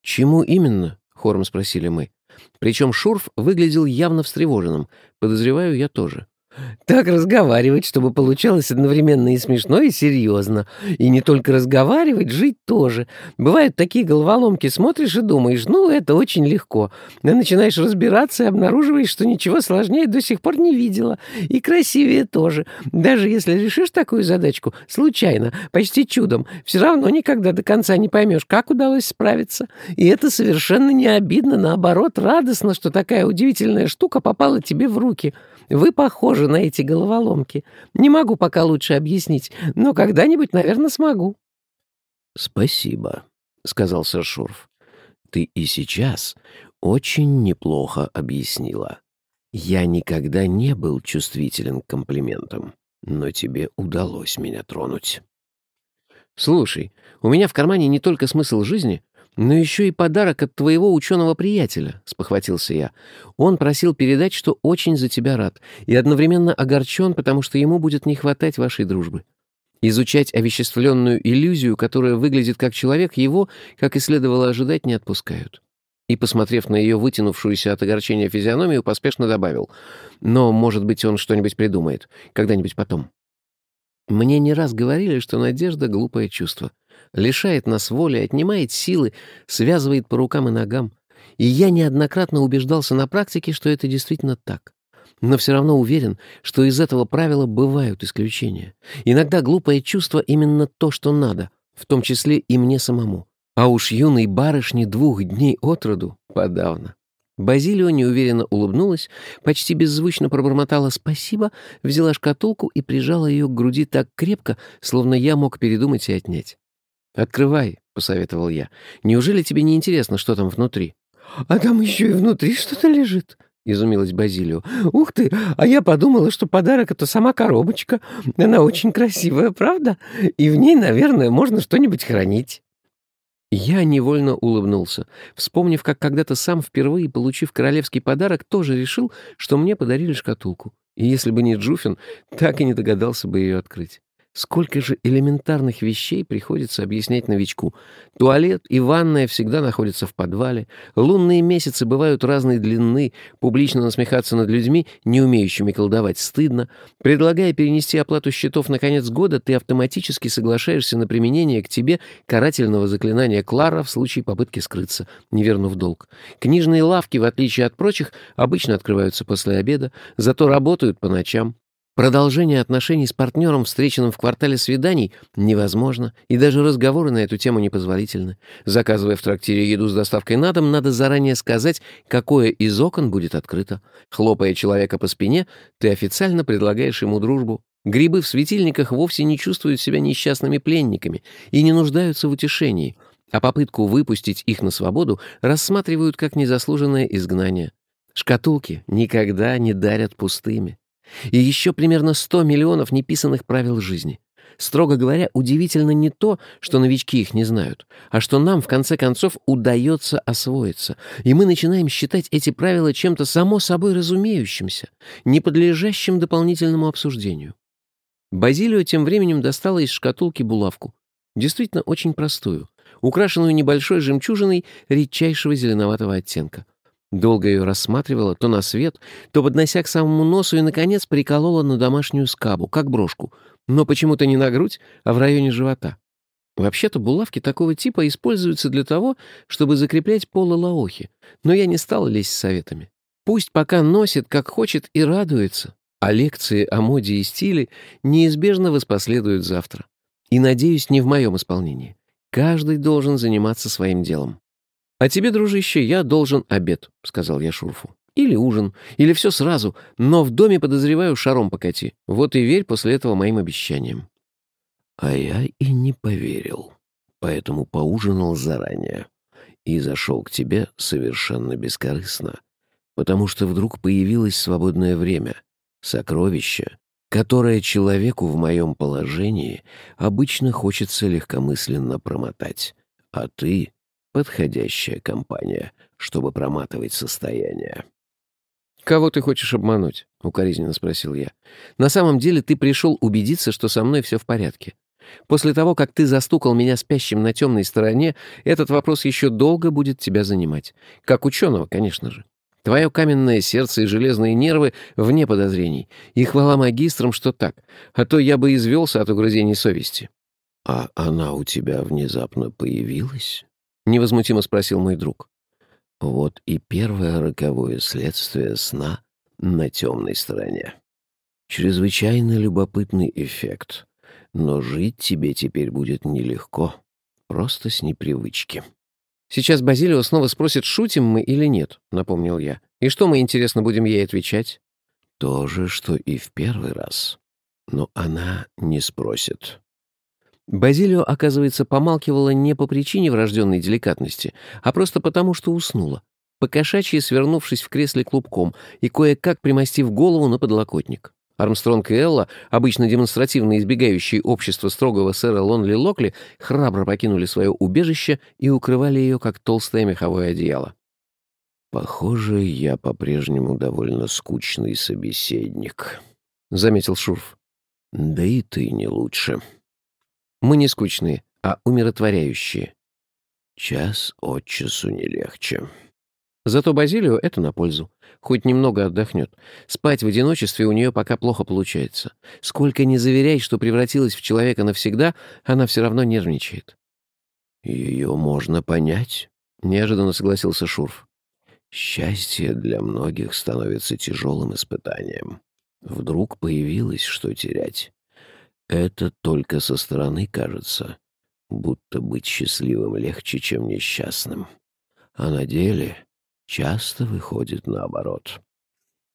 «Чему именно?» — хором спросили мы. Причем Шурф выглядел явно встревоженным. Подозреваю, я тоже. Так разговаривать, чтобы получалось одновременно и смешно, и серьезно. И не только разговаривать, жить тоже. Бывают такие головоломки, смотришь и думаешь, ну, это очень легко. Но начинаешь разбираться и обнаруживаешь, что ничего сложнее до сих пор не видела. И красивее тоже. Даже если решишь такую задачку, случайно, почти чудом, все равно никогда до конца не поймешь, как удалось справиться. И это совершенно не обидно, наоборот, радостно, что такая удивительная штука попала тебе в руки. Вы похожи на эти головоломки. Не могу пока лучше объяснить, но когда-нибудь, наверное, смогу». «Спасибо», — сказал сэр Шурф. «Ты и сейчас очень неплохо объяснила. Я никогда не был чувствителен к комплиментам, но тебе удалось меня тронуть». «Слушай, у меня в кармане не только смысл жизни, «Но еще и подарок от твоего ученого-приятеля», — спохватился я. «Он просил передать, что очень за тебя рад, и одновременно огорчен, потому что ему будет не хватать вашей дружбы. Изучать овеществленную иллюзию, которая выглядит как человек, его, как и следовало ожидать, не отпускают». И, посмотрев на ее вытянувшуюся от огорчения физиономию, поспешно добавил. «Но, может быть, он что-нибудь придумает. Когда-нибудь потом». Мне не раз говорили, что надежда — глупое чувство лишает нас воли, отнимает силы, связывает по рукам и ногам. И я неоднократно убеждался на практике, что это действительно так. Но все равно уверен, что из этого правила бывают исключения. Иногда глупое чувство именно то, что надо, в том числе и мне самому. А уж юной барышне двух дней от роду подавно. Базилио неуверенно улыбнулась, почти беззвучно пробормотала «спасибо», взяла шкатулку и прижала ее к груди так крепко, словно я мог передумать и отнять. «Открывай», — посоветовал я. «Неужели тебе не интересно, что там внутри?» «А там еще и внутри что-то лежит», — изумилась Базилио. «Ух ты! А я подумала, что подарок — это сама коробочка. Она очень красивая, правда? И в ней, наверное, можно что-нибудь хранить». Я невольно улыбнулся, вспомнив, как когда-то сам, впервые получив королевский подарок, тоже решил, что мне подарили шкатулку. И если бы не Джуфин, так и не догадался бы ее открыть. Сколько же элементарных вещей приходится объяснять новичку. Туалет и ванная всегда находятся в подвале. Лунные месяцы бывают разной длины. Публично насмехаться над людьми, не умеющими колдовать, стыдно. Предлагая перенести оплату счетов на конец года, ты автоматически соглашаешься на применение к тебе карательного заклинания Клара в случае попытки скрыться, не вернув долг. Книжные лавки, в отличие от прочих, обычно открываются после обеда, зато работают по ночам. Продолжение отношений с партнером, встреченным в квартале свиданий, невозможно, и даже разговоры на эту тему непозволительны. Заказывая в трактире еду с доставкой на дом, надо заранее сказать, какое из окон будет открыто. Хлопая человека по спине, ты официально предлагаешь ему дружбу. Грибы в светильниках вовсе не чувствуют себя несчастными пленниками и не нуждаются в утешении, а попытку выпустить их на свободу рассматривают как незаслуженное изгнание. Шкатулки никогда не дарят пустыми. И еще примерно 100 миллионов неписанных правил жизни. Строго говоря, удивительно не то, что новички их не знают, а что нам, в конце концов, удается освоиться, и мы начинаем считать эти правила чем-то само собой разумеющимся, не подлежащим дополнительному обсуждению. Базилио тем временем достала из шкатулки булавку, действительно очень простую, украшенную небольшой жемчужиной редчайшего зеленоватого оттенка. Долго ее рассматривала, то на свет, то поднося к самому носу и, наконец, приколола на домашнюю скабу, как брошку, но почему-то не на грудь, а в районе живота. Вообще-то булавки такого типа используются для того, чтобы закреплять полы лаохи, но я не стал лезть с советами. Пусть пока носит, как хочет, и радуется, а лекции о моде и стиле неизбежно воспоследуют завтра. И, надеюсь, не в моем исполнении. Каждый должен заниматься своим делом. «А тебе, дружище, я должен обед», — сказал я Шурфу. «Или ужин, или все сразу, но в доме, подозреваю, шаром покати. Вот и верь после этого моим обещаниям». А я и не поверил, поэтому поужинал заранее и зашел к тебе совершенно бескорыстно, потому что вдруг появилось свободное время, сокровище, которое человеку в моем положении обычно хочется легкомысленно промотать, а ты — подходящая компания, чтобы проматывать состояние. «Кого ты хочешь обмануть?» — укоризненно спросил я. «На самом деле ты пришел убедиться, что со мной все в порядке. После того, как ты застукал меня спящим на темной стороне, этот вопрос еще долго будет тебя занимать. Как ученого, конечно же. Твое каменное сердце и железные нервы вне подозрений. И хвала магистрам, что так. А то я бы извелся от угрызений совести». «А она у тебя внезапно появилась?» — невозмутимо спросил мой друг. «Вот и первое роковое следствие сна на темной стороне. Чрезвычайно любопытный эффект. Но жить тебе теперь будет нелегко. Просто с непривычки. «Сейчас Базилио снова спросит, шутим мы или нет», — напомнил я. «И что мы, интересно, будем ей отвечать?» «То же, что и в первый раз. Но она не спросит». Базилио, оказывается, помалкивала не по причине врожденной деликатности, а просто потому, что уснула, покошачьи свернувшись в кресле клубком и кое-как примостив голову на подлокотник. Армстронг и Элла, обычно демонстративно избегающие общества строгого сэра Лонли Локли, храбро покинули свое убежище и укрывали ее, как толстое меховое одеяло. «Похоже, я по-прежнему довольно скучный собеседник», — заметил Шурф. «Да и ты не лучше». «Мы не скучные, а умиротворяющие». «Час от часу не легче». Зато Базилио это на пользу. Хоть немного отдохнет. Спать в одиночестве у нее пока плохо получается. Сколько не заверяй, что превратилась в человека навсегда, она все равно нервничает. «Ее можно понять», — неожиданно согласился Шурф. «Счастье для многих становится тяжелым испытанием. Вдруг появилось, что терять. Это только со стороны кажется, будто быть счастливым легче, чем несчастным. А на деле часто выходит наоборот.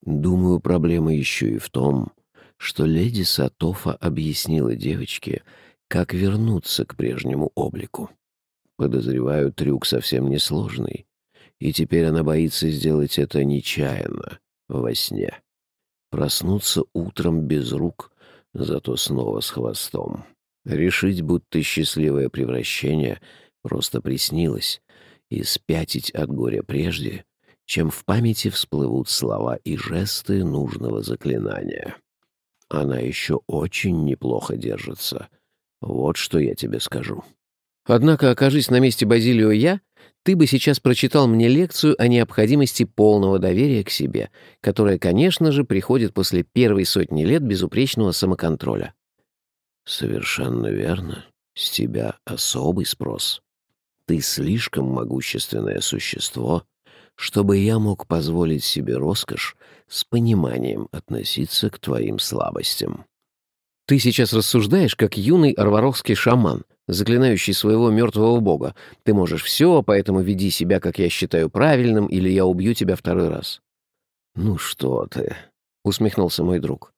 Думаю, проблема еще и в том, что леди Сатофа объяснила девочке, как вернуться к прежнему облику. Подозреваю, трюк совсем несложный, и теперь она боится сделать это нечаянно, во сне. Проснуться утром без рук, зато снова с хвостом. Решить, будто счастливое превращение просто приснилось, и спятить от горя прежде, чем в памяти всплывут слова и жесты нужного заклинания. Она еще очень неплохо держится. Вот что я тебе скажу. Однако, окажись на месте Базилио я, ты бы сейчас прочитал мне лекцию о необходимости полного доверия к себе, которая, конечно же, приходит после первой сотни лет безупречного самоконтроля. Совершенно верно. С тебя особый спрос. Ты слишком могущественное существо, чтобы я мог позволить себе роскошь с пониманием относиться к твоим слабостям. Ты сейчас рассуждаешь, как юный арварохский шаман, заклинающий своего мертвого бога. Ты можешь все, поэтому веди себя, как я считаю правильным, или я убью тебя второй раз. «Ну что ты?» — усмехнулся мой друг.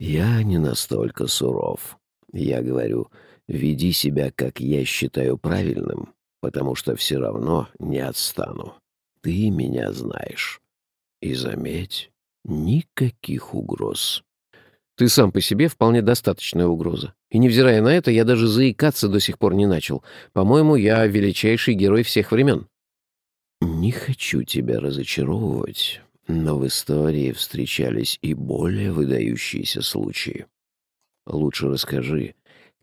«Я не настолько суров. Я говорю, веди себя, как я считаю правильным, потому что все равно не отстану. Ты меня знаешь. И заметь, никаких угроз. Ты сам по себе вполне достаточная угроза. И невзирая на это, я даже заикаться до сих пор не начал. По-моему, я величайший герой всех времен. Не хочу тебя разочаровывать, но в истории встречались и более выдающиеся случаи. Лучше расскажи,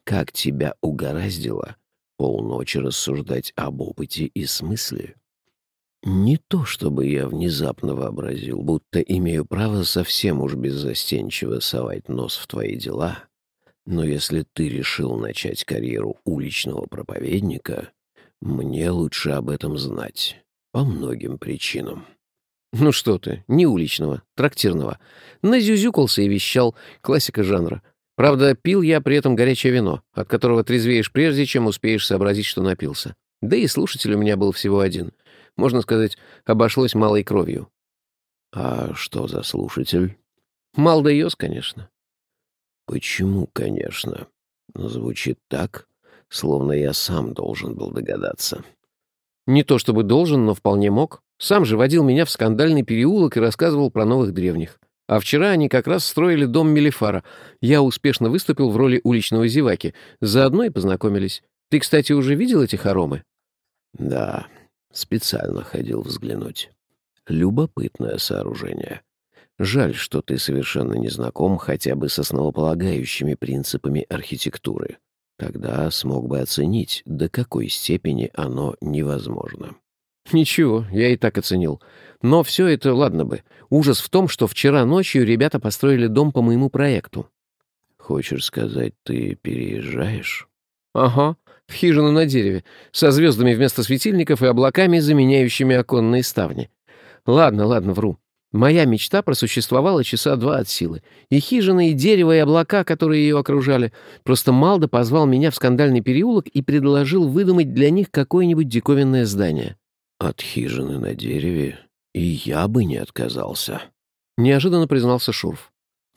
как тебя угораздило полночи рассуждать об опыте и смысле. Не то чтобы я внезапно вообразил, будто имею право совсем уж беззастенчиво совать нос в твои дела, но если ты решил начать карьеру уличного проповедника, мне лучше об этом знать по многим причинам. Ну что ты, не уличного, трактирного. Назюзюкался и вещал, классика жанра. Правда, пил я при этом горячее вино, от которого трезвеешь прежде, чем успеешь сообразить, что напился. Да и слушатель у меня был всего один. Можно сказать, обошлось малой кровью. А что за слушатель? Малда Йос, конечно. Почему, конечно? Звучит так, словно я сам должен был догадаться. Не то чтобы должен, но вполне мог. Сам же водил меня в скандальный переулок и рассказывал про новых древних. А вчера они как раз строили дом Мелифара. Я успешно выступил в роли уличного зеваки. Заодно и познакомились. Ты, кстати, уже видел эти хоромы? Да, специально ходил взглянуть. Любопытное сооружение. Жаль, что ты совершенно не знаком хотя бы с основополагающими принципами архитектуры. Тогда смог бы оценить, до какой степени оно невозможно. Ничего, я и так оценил. Но все это, ладно бы. Ужас в том, что вчера ночью ребята построили дом по моему проекту. Хочешь сказать, ты переезжаешь? Ага, в хижину на дереве, со звездами вместо светильников и облаками, заменяющими оконные ставни. Ладно, ладно, вру. Моя мечта просуществовала часа два от силы. И хижина, и дерево, и облака, которые ее окружали. Просто Малда позвал меня в скандальный переулок и предложил выдумать для них какое-нибудь диковинное здание. От хижины на дереве и я бы не отказался. Неожиданно признался Шурф.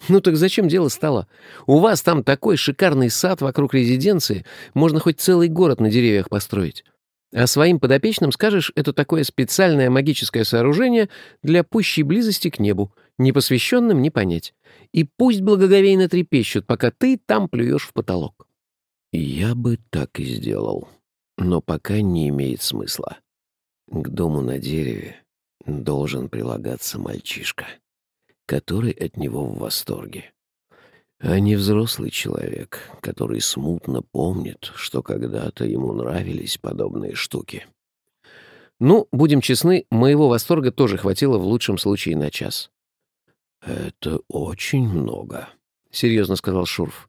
«Ну так зачем дело стало? У вас там такой шикарный сад вокруг резиденции, можно хоть целый город на деревьях построить. А своим подопечным скажешь, это такое специальное магическое сооружение для пущей близости к небу, непосвященным не понять. И пусть благоговейно трепещут, пока ты там плюешь в потолок. Я бы так и сделал, но пока не имеет смысла. К дому на дереве должен прилагаться мальчишка, который от него в восторге а не взрослый человек, который смутно помнит, что когда-то ему нравились подобные штуки. Ну, будем честны, моего восторга тоже хватило в лучшем случае на час. «Это очень много», — серьезно сказал Шурф.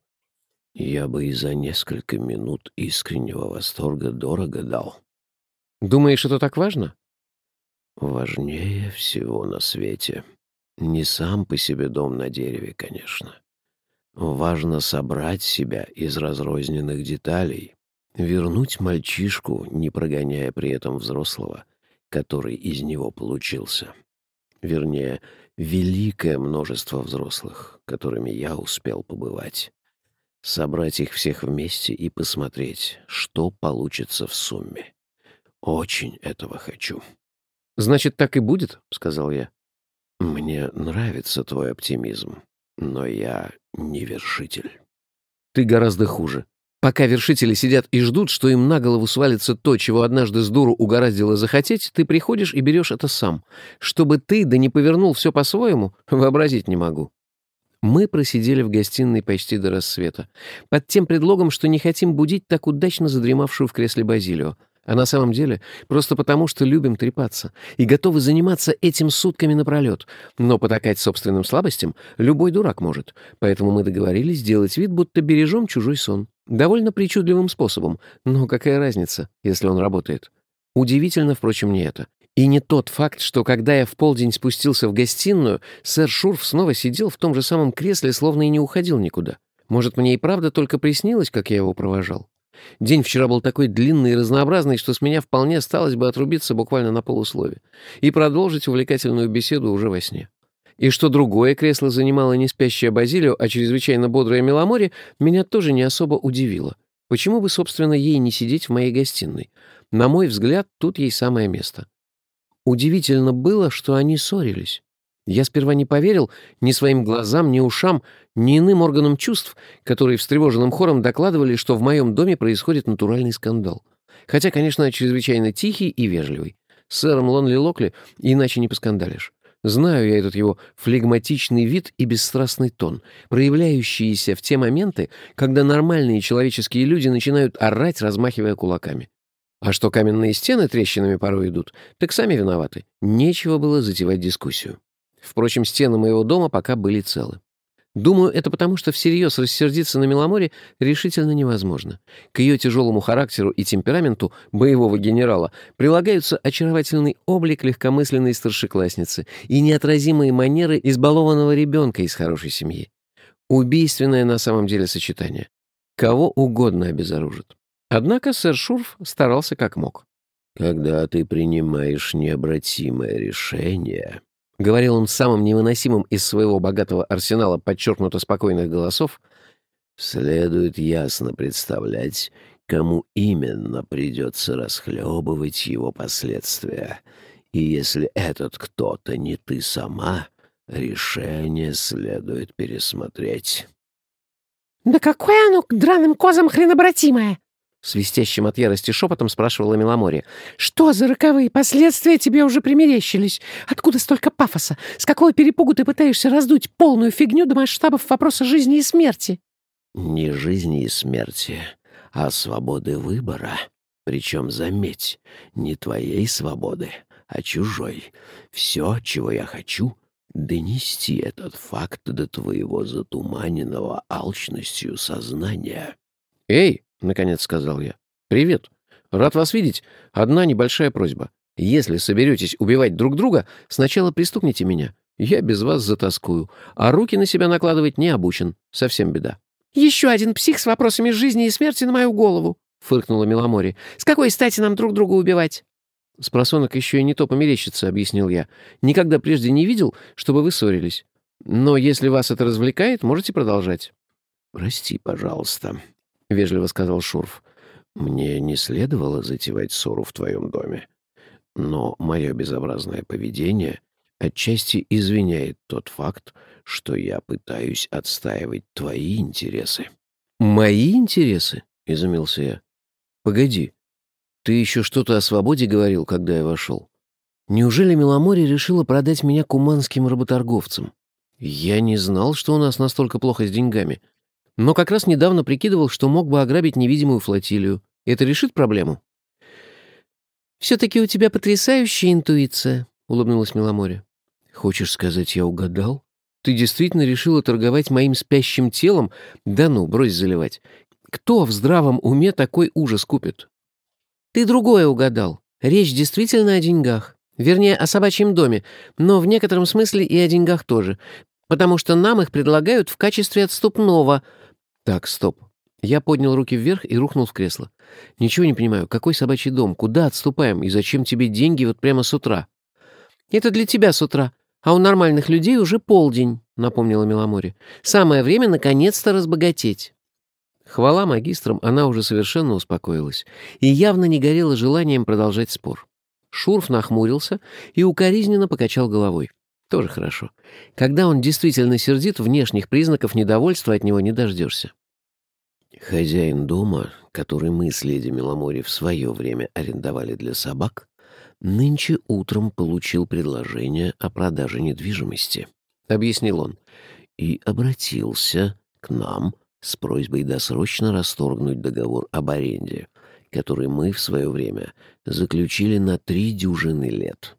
«Я бы и за несколько минут искреннего восторга дорого дал». «Думаешь, это так важно?» «Важнее всего на свете. Не сам по себе дом на дереве, конечно. Важно собрать себя из разрозненных деталей, вернуть мальчишку, не прогоняя при этом взрослого, который из него получился. Вернее, великое множество взрослых, которыми я успел побывать. Собрать их всех вместе и посмотреть, что получится в сумме. Очень этого хочу. «Значит, так и будет?» — сказал я. «Мне нравится твой оптимизм, но я не вершитель. Ты гораздо хуже. Пока вершители сидят и ждут, что им на голову свалится то, чего однажды с дуру угораздило захотеть, ты приходишь и берешь это сам. Чтобы ты да не повернул все по-своему, вообразить не могу. Мы просидели в гостиной почти до рассвета, под тем предлогом, что не хотим будить так удачно задремавшую в кресле Базилио — а на самом деле просто потому, что любим трепаться и готовы заниматься этим сутками напролет. Но потакать собственным слабостям любой дурак может. Поэтому мы договорились сделать вид, будто бережем чужой сон. Довольно причудливым способом. Но какая разница, если он работает? Удивительно, впрочем, не это. И не тот факт, что когда я в полдень спустился в гостиную, сэр Шурф снова сидел в том же самом кресле, словно и не уходил никуда. Может, мне и правда только приснилось, как я его провожал? День вчера был такой длинный и разнообразный, что с меня вполне осталось бы отрубиться буквально на полуслове и продолжить увлекательную беседу уже во сне. И что другое кресло занимало не спящая Базилио, а чрезвычайно бодрая Меломори, меня тоже не особо удивило. Почему бы, собственно, ей не сидеть в моей гостиной? На мой взгляд, тут ей самое место. Удивительно было, что они ссорились. Я сперва не поверил ни своим глазам, ни ушам, ни иным органам чувств, которые встревоженным хором докладывали, что в моем доме происходит натуральный скандал. Хотя, конечно, чрезвычайно тихий и вежливый. С сэром Лонли Локли иначе не поскандалишь. Знаю я этот его флегматичный вид и бесстрастный тон, проявляющиеся в те моменты, когда нормальные человеческие люди начинают орать, размахивая кулаками. А что каменные стены трещинами порой идут, так сами виноваты. Нечего было затевать дискуссию. Впрочем, стены моего дома пока были целы. Думаю, это потому, что всерьез рассердиться на Меломоре решительно невозможно. К ее тяжелому характеру и темпераменту боевого генерала прилагаются очаровательный облик легкомысленной старшеклассницы и неотразимые манеры избалованного ребенка из хорошей семьи. Убийственное на самом деле сочетание. Кого угодно обезоружит. Однако сэр Шурф старался как мог. Когда ты принимаешь необратимое решение, — говорил он самым невыносимым из своего богатого арсенала подчеркнуто спокойных голосов, следует ясно представлять, кому именно придется расхлебывать его последствия. И если этот кто-то не ты сама, решение следует пересмотреть. «Да какое оно к драным козам хренобратимое!» Свистящим от ярости шепотом спрашивала Меломори. «Что за роковые последствия тебе уже примерещились? Откуда столько пафоса? С какого перепугу ты пытаешься раздуть полную фигню до масштабов вопроса жизни и смерти?» «Не жизни и смерти, а свободы выбора. Причем, заметь, не твоей свободы, а чужой. Все, чего я хочу, донести этот факт до твоего затуманенного алчностью сознания». «Эй!» — наконец сказал я. «Привет. Рад вас видеть. Одна небольшая просьба. Если соберетесь убивать друг друга, сначала пристукните меня. Я без вас затаскую. А руки на себя накладывать не обучен. Совсем беда». «Еще один псих с вопросами жизни и смерти на мою голову», — фыркнула Меломори. «С какой стати нам друг друга убивать?» «Спросонок еще и не то померещится», — объяснил я. «Никогда прежде не видел, чтобы вы ссорились. Но если вас это развлекает, можете продолжать». «Прости, пожалуйста», — вежливо сказал Шурф. «Мне не следовало затевать ссору в твоем доме. Но мое безобразное поведение отчасти извиняет тот факт, что я пытаюсь отстаивать твои интересы». «Мои интересы?» — изумился я. «Погоди, ты еще что-то о свободе говорил, когда я вошел. Неужели Меломори решила продать меня куманским работорговцам? Я не знал, что у нас настолько плохо с деньгами» но как раз недавно прикидывал, что мог бы ограбить невидимую флотилию. Это решит проблему?» «Все-таки у тебя потрясающая интуиция», — улыбнулась Миломоре. «Хочешь сказать, я угадал? Ты действительно решила торговать моим спящим телом? Да ну, брось заливать. Кто в здравом уме такой ужас купит?» «Ты другое угадал. Речь действительно о деньгах. Вернее, о собачьем доме, но в некотором смысле и о деньгах тоже, потому что нам их предлагают в качестве отступного, так, стоп. Я поднял руки вверх и рухнул в кресло. Ничего не понимаю, какой собачий дом, куда отступаем и зачем тебе деньги вот прямо с утра? Это для тебя с утра, а у нормальных людей уже полдень, напомнила Миломоре. Самое время наконец-то разбогатеть. Хвала магистрам, она уже совершенно успокоилась и явно не горела желанием продолжать спор. Шурф нахмурился и укоризненно покачал головой. Тоже хорошо. Когда он действительно сердит, внешних признаков недовольства от него не дождешься. Хозяин дома, который мы с леди Меломори в свое время арендовали для собак, нынче утром получил предложение о продаже недвижимости, — объяснил он, — и обратился к нам с просьбой досрочно расторгнуть договор об аренде, который мы в свое время заключили на три дюжины лет.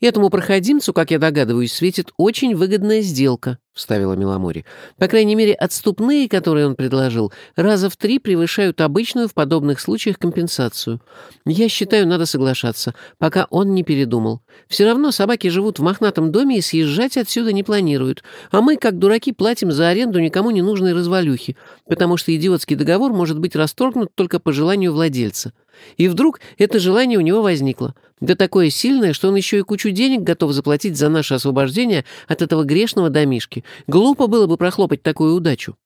«Этому проходимцу, как я догадываюсь, светит очень выгодная сделка», — вставила Миломори. «По крайней мере, отступные, которые он предложил, раза в три превышают обычную в подобных случаях компенсацию. Я считаю, надо соглашаться, пока он не передумал. Все равно собаки живут в мохнатом доме и съезжать отсюда не планируют, а мы, как дураки, платим за аренду никому не нужной развалюхи, потому что идиотский договор может быть расторгнут только по желанию владельца. И вдруг это желание у него возникло. Да такое сильное, что он еще и кучу денег готов заплатить за наше освобождение от этого грешного домишки. Глупо было бы прохлопать такую удачу».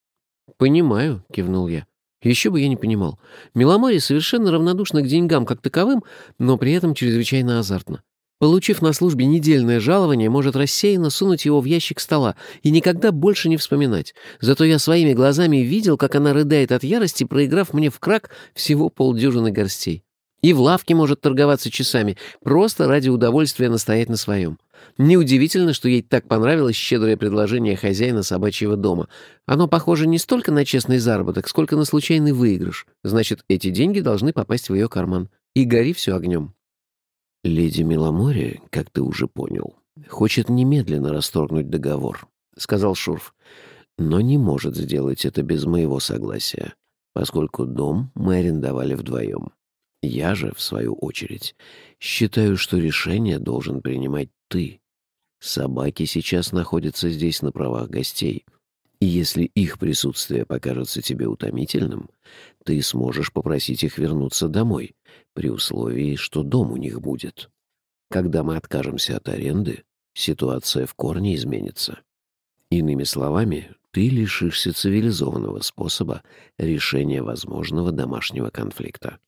«Понимаю», — кивнул я. Еще бы я не понимал. Меломори совершенно равнодушна к деньгам как таковым, но при этом чрезвычайно азартна. Получив на службе недельное жалование, может рассеянно сунуть его в ящик стола и никогда больше не вспоминать. Зато я своими глазами видел, как она рыдает от ярости, проиграв мне в крак всего полдюжины горстей. И в лавке может торговаться часами, просто ради удовольствия настоять на своем. Неудивительно, что ей так понравилось щедрое предложение хозяина собачьего дома. Оно похоже не столько на честный заработок, сколько на случайный выигрыш. Значит, эти деньги должны попасть в ее карман. И гори все огнем. «Леди Миломори, как ты уже понял, хочет немедленно расторгнуть договор», — сказал Шурф. «Но не может сделать это без моего согласия, поскольку дом мы арендовали вдвоем. Я же, в свою очередь, считаю, что решение должен принимать ты. Собаки сейчас находятся здесь на правах гостей. И если их присутствие покажется тебе утомительным, ты сможешь попросить их вернуться домой, при условии, что дом у них будет. Когда мы откажемся от аренды, ситуация в корне изменится. Иными словами, ты лишишься цивилизованного способа решения возможного домашнего конфликта.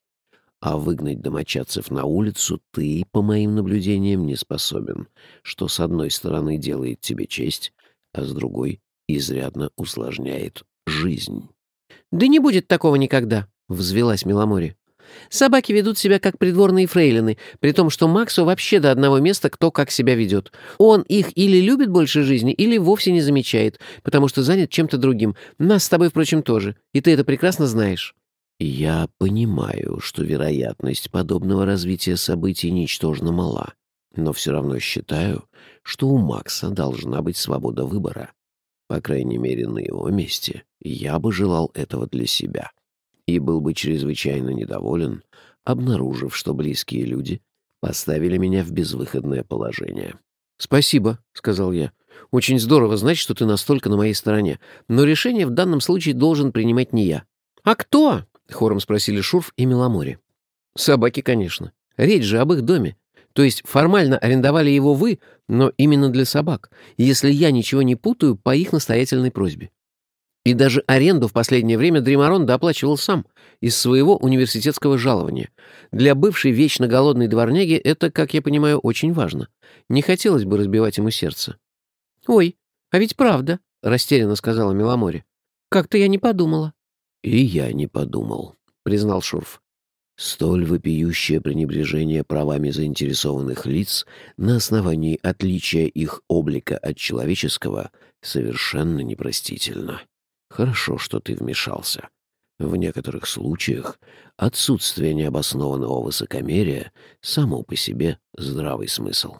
А выгнать домочадцев на улицу ты, по моим наблюдениям, не способен, что с одной стороны делает тебе честь, а с другой изрядно усложняет жизнь. «Да не будет такого никогда», — взвелась Меломори. «Собаки ведут себя как придворные фрейлины, при том, что Максу вообще до одного места кто как себя ведет. Он их или любит больше жизни, или вовсе не замечает, потому что занят чем-то другим. Нас с тобой, впрочем, тоже. И ты это прекрасно знаешь». «Я понимаю, что вероятность подобного развития событий ничтожно мала, но все равно считаю, что у Макса должна быть свобода выбора. По крайней мере, на его месте я бы желал этого для себя. И был бы чрезвычайно недоволен, обнаружив, что близкие люди поставили меня в безвыходное положение. «Спасибо», — сказал я. «Очень здорово знать, что ты настолько на моей стороне. Но решение в данном случае должен принимать не я». «А кто?» — хором спросили Шурф и Меломори. «Собаки, конечно. Речь же об их доме. То есть формально арендовали его вы, но именно для собак, если я ничего не путаю, по их настоятельной просьбе. И даже аренду в последнее время Дримарон доплачивал сам, из своего университетского жалования. Для бывшей вечно голодной дворняги это, как я понимаю, очень важно. Не хотелось бы разбивать ему сердце. «Ой, а ведь правда», — растерянно сказала Меломори. «Как-то я не подумала». «И я не подумал», — признал Шурф. Столь вопиющее пренебрежение правами заинтересованных лиц на основании отличия их облика от человеческого совершенно непростительно. Хорошо, что ты вмешался. В некоторых случаях отсутствие необоснованного высокомерия само по себе здравый смысл.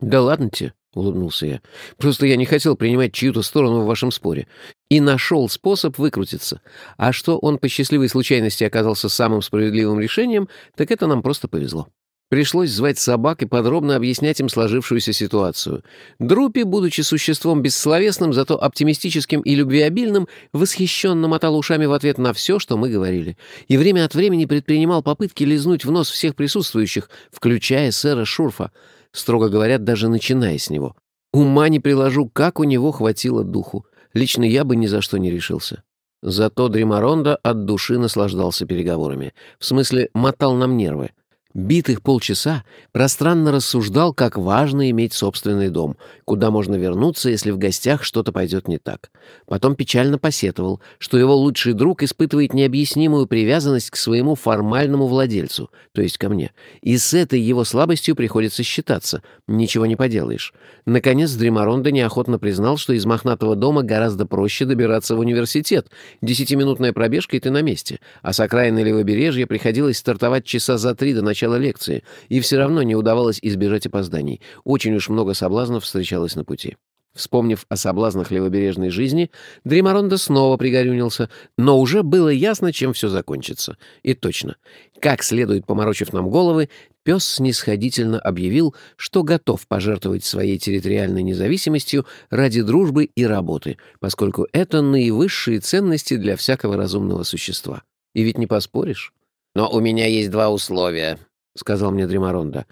«Да ладно тебе», — улыбнулся я. «Просто я не хотел принимать чью-то сторону в вашем споре. И нашел способ выкрутиться. А что он по счастливой случайности оказался самым справедливым решением, так это нам просто повезло. Пришлось звать собак и подробно объяснять им сложившуюся ситуацию. Друпи, будучи существом бессловесным, зато оптимистическим и любвеобильным, восхищенно мотал ушами в ответ на все, что мы говорили. И время от времени предпринимал попытки лизнуть в нос всех присутствующих, включая сэра Шурфа. Строго говоря, даже начиная с него. Ума не приложу, как у него хватило духу. Лично я бы ни за что не решился. Зато Дримаронда от души наслаждался переговорами. В смысле, мотал нам нервы. Битых полчаса пространно рассуждал, как важно иметь собственный дом, куда можно вернуться, если в гостях что-то пойдет не так. Потом печально посетовал, что его лучший друг испытывает необъяснимую привязанность к своему формальному владельцу, то есть ко мне. И с этой его слабостью приходится считаться. Ничего не поделаешь. Наконец, Дримарондо неохотно признал, что из мохнатого дома гораздо проще добираться в университет. Десятиминутная пробежка, и ты на месте. А с окраины левобережья приходилось стартовать часа за три до начала начала лекции, и все равно не удавалось избежать опозданий. Очень уж много соблазнов встречалось на пути. Вспомнив о соблазнах левобережной жизни, Дримарондо снова пригорюнился, но уже было ясно, чем все закончится. И точно. Как следует поморочив нам головы, пес снисходительно объявил, что готов пожертвовать своей территориальной независимостью ради дружбы и работы, поскольку это наивысшие ценности для всякого разумного существа. И ведь не поспоришь. «Но у меня есть два условия», — сказал мне Дримаронда.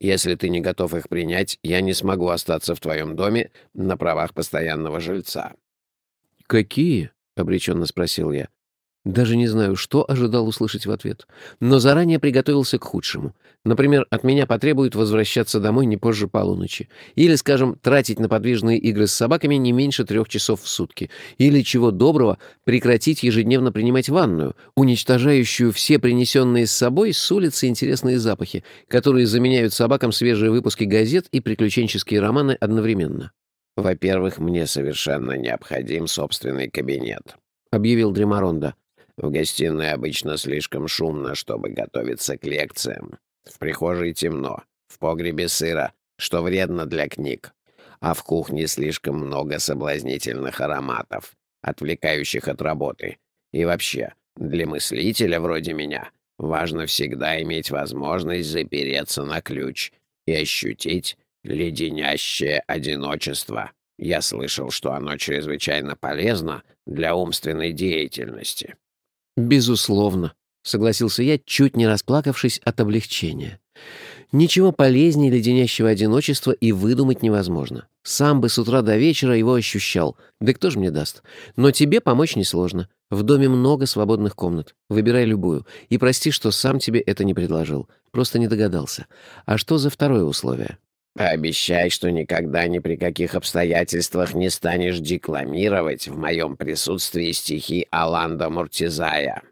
«Если ты не готов их принять, я не смогу остаться в твоем доме на правах постоянного жильца». «Какие?» — обреченно спросил я. Даже не знаю, что ожидал услышать в ответ, но заранее приготовился к худшему. Например, от меня потребуют возвращаться домой не позже полуночи. Или, скажем, тратить на подвижные игры с собаками не меньше трех часов в сутки. Или, чего доброго, прекратить ежедневно принимать ванную, уничтожающую все принесенные с собой с улицы интересные запахи, которые заменяют собакам свежие выпуски газет и приключенческие романы одновременно. «Во-первых, мне совершенно необходим собственный кабинет», — объявил Дремаронда. В гостиной обычно слишком шумно, чтобы готовиться к лекциям. В прихожей темно, в погребе сыро, что вредно для книг. А в кухне слишком много соблазнительных ароматов, отвлекающих от работы. И вообще, для мыслителя вроде меня важно всегда иметь возможность запереться на ключ и ощутить леденящее одиночество. Я слышал, что оно чрезвычайно полезно для умственной деятельности». «Безусловно», — согласился я, чуть не расплакавшись от облегчения. «Ничего полезнее леденящего одиночества и выдумать невозможно. Сам бы с утра до вечера его ощущал. Да кто же мне даст? Но тебе помочь несложно. В доме много свободных комнат. Выбирай любую. И прости, что сам тебе это не предложил. Просто не догадался. А что за второе условие?» Пообещай, что никогда ни при каких обстоятельствах не станешь декламировать в моем присутствии стихи Аланда Муртизая».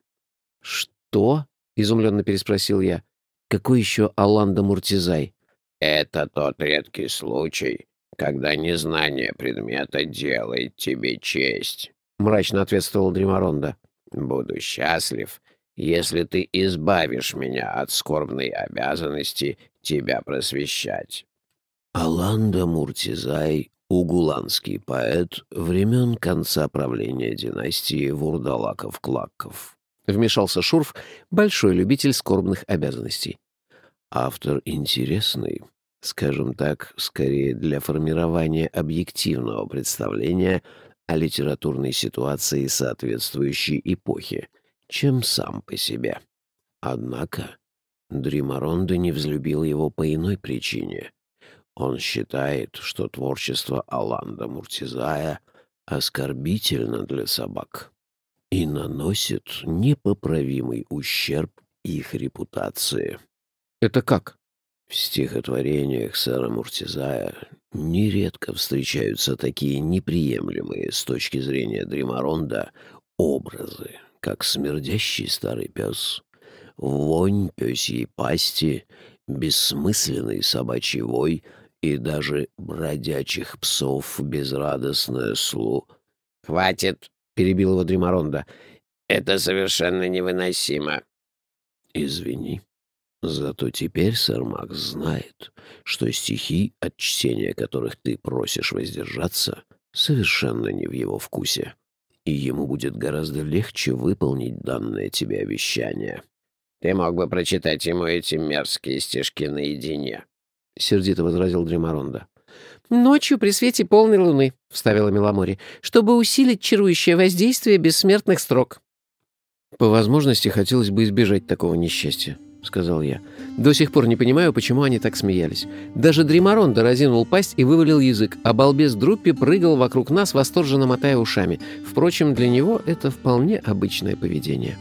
«Что?» — изумленно переспросил я. «Какой еще Аланда Муртизай?» «Это тот редкий случай, когда незнание предмета делает тебе честь», — мрачно ответствовал Дримаронда. «Буду счастлив, если ты избавишь меня от скорбной обязанности тебя просвещать». Аланда Муртизай — угуланский поэт времен конца правления династии Вурдалаков-Клакков. Вмешался Шурф, большой любитель скорбных обязанностей. Автор интересный, скажем так, скорее для формирования объективного представления о литературной ситуации соответствующей эпохи, чем сам по себе. Однако Дримаронда не взлюбил его по иной причине — он считает, что творчество Аланда Муртизая оскорбительно для собак и наносит непоправимый ущерб их репутации. Это как? В стихотворениях сэра Муртизая нередко встречаются такие неприемлемые с точки зрения Дримарондо образы, как смердящий старый пес, вонь пёсьей пасти, бессмысленный собачий вой — и даже бродячих псов безрадостное слу. «Хватит!» — перебил его Дримарондо. «Это совершенно невыносимо». «Извини. Зато теперь сэр Макс знает, что стихи, от чтения которых ты просишь воздержаться, совершенно не в его вкусе, и ему будет гораздо легче выполнить данное тебе обещание». «Ты мог бы прочитать ему эти мерзкие стишки наедине», — сердито возразил Дремаронда. «Ночью при свете полной луны», — вставила Меломори, «чтобы усилить чарующее воздействие бессмертных строк». «По возможности хотелось бы избежать такого несчастья», — сказал я. «До сих пор не понимаю, почему они так смеялись. Даже Дримаронда разинул пасть и вывалил язык, а балбес Друппи прыгал вокруг нас, восторженно мотая ушами. Впрочем, для него это вполне обычное поведение».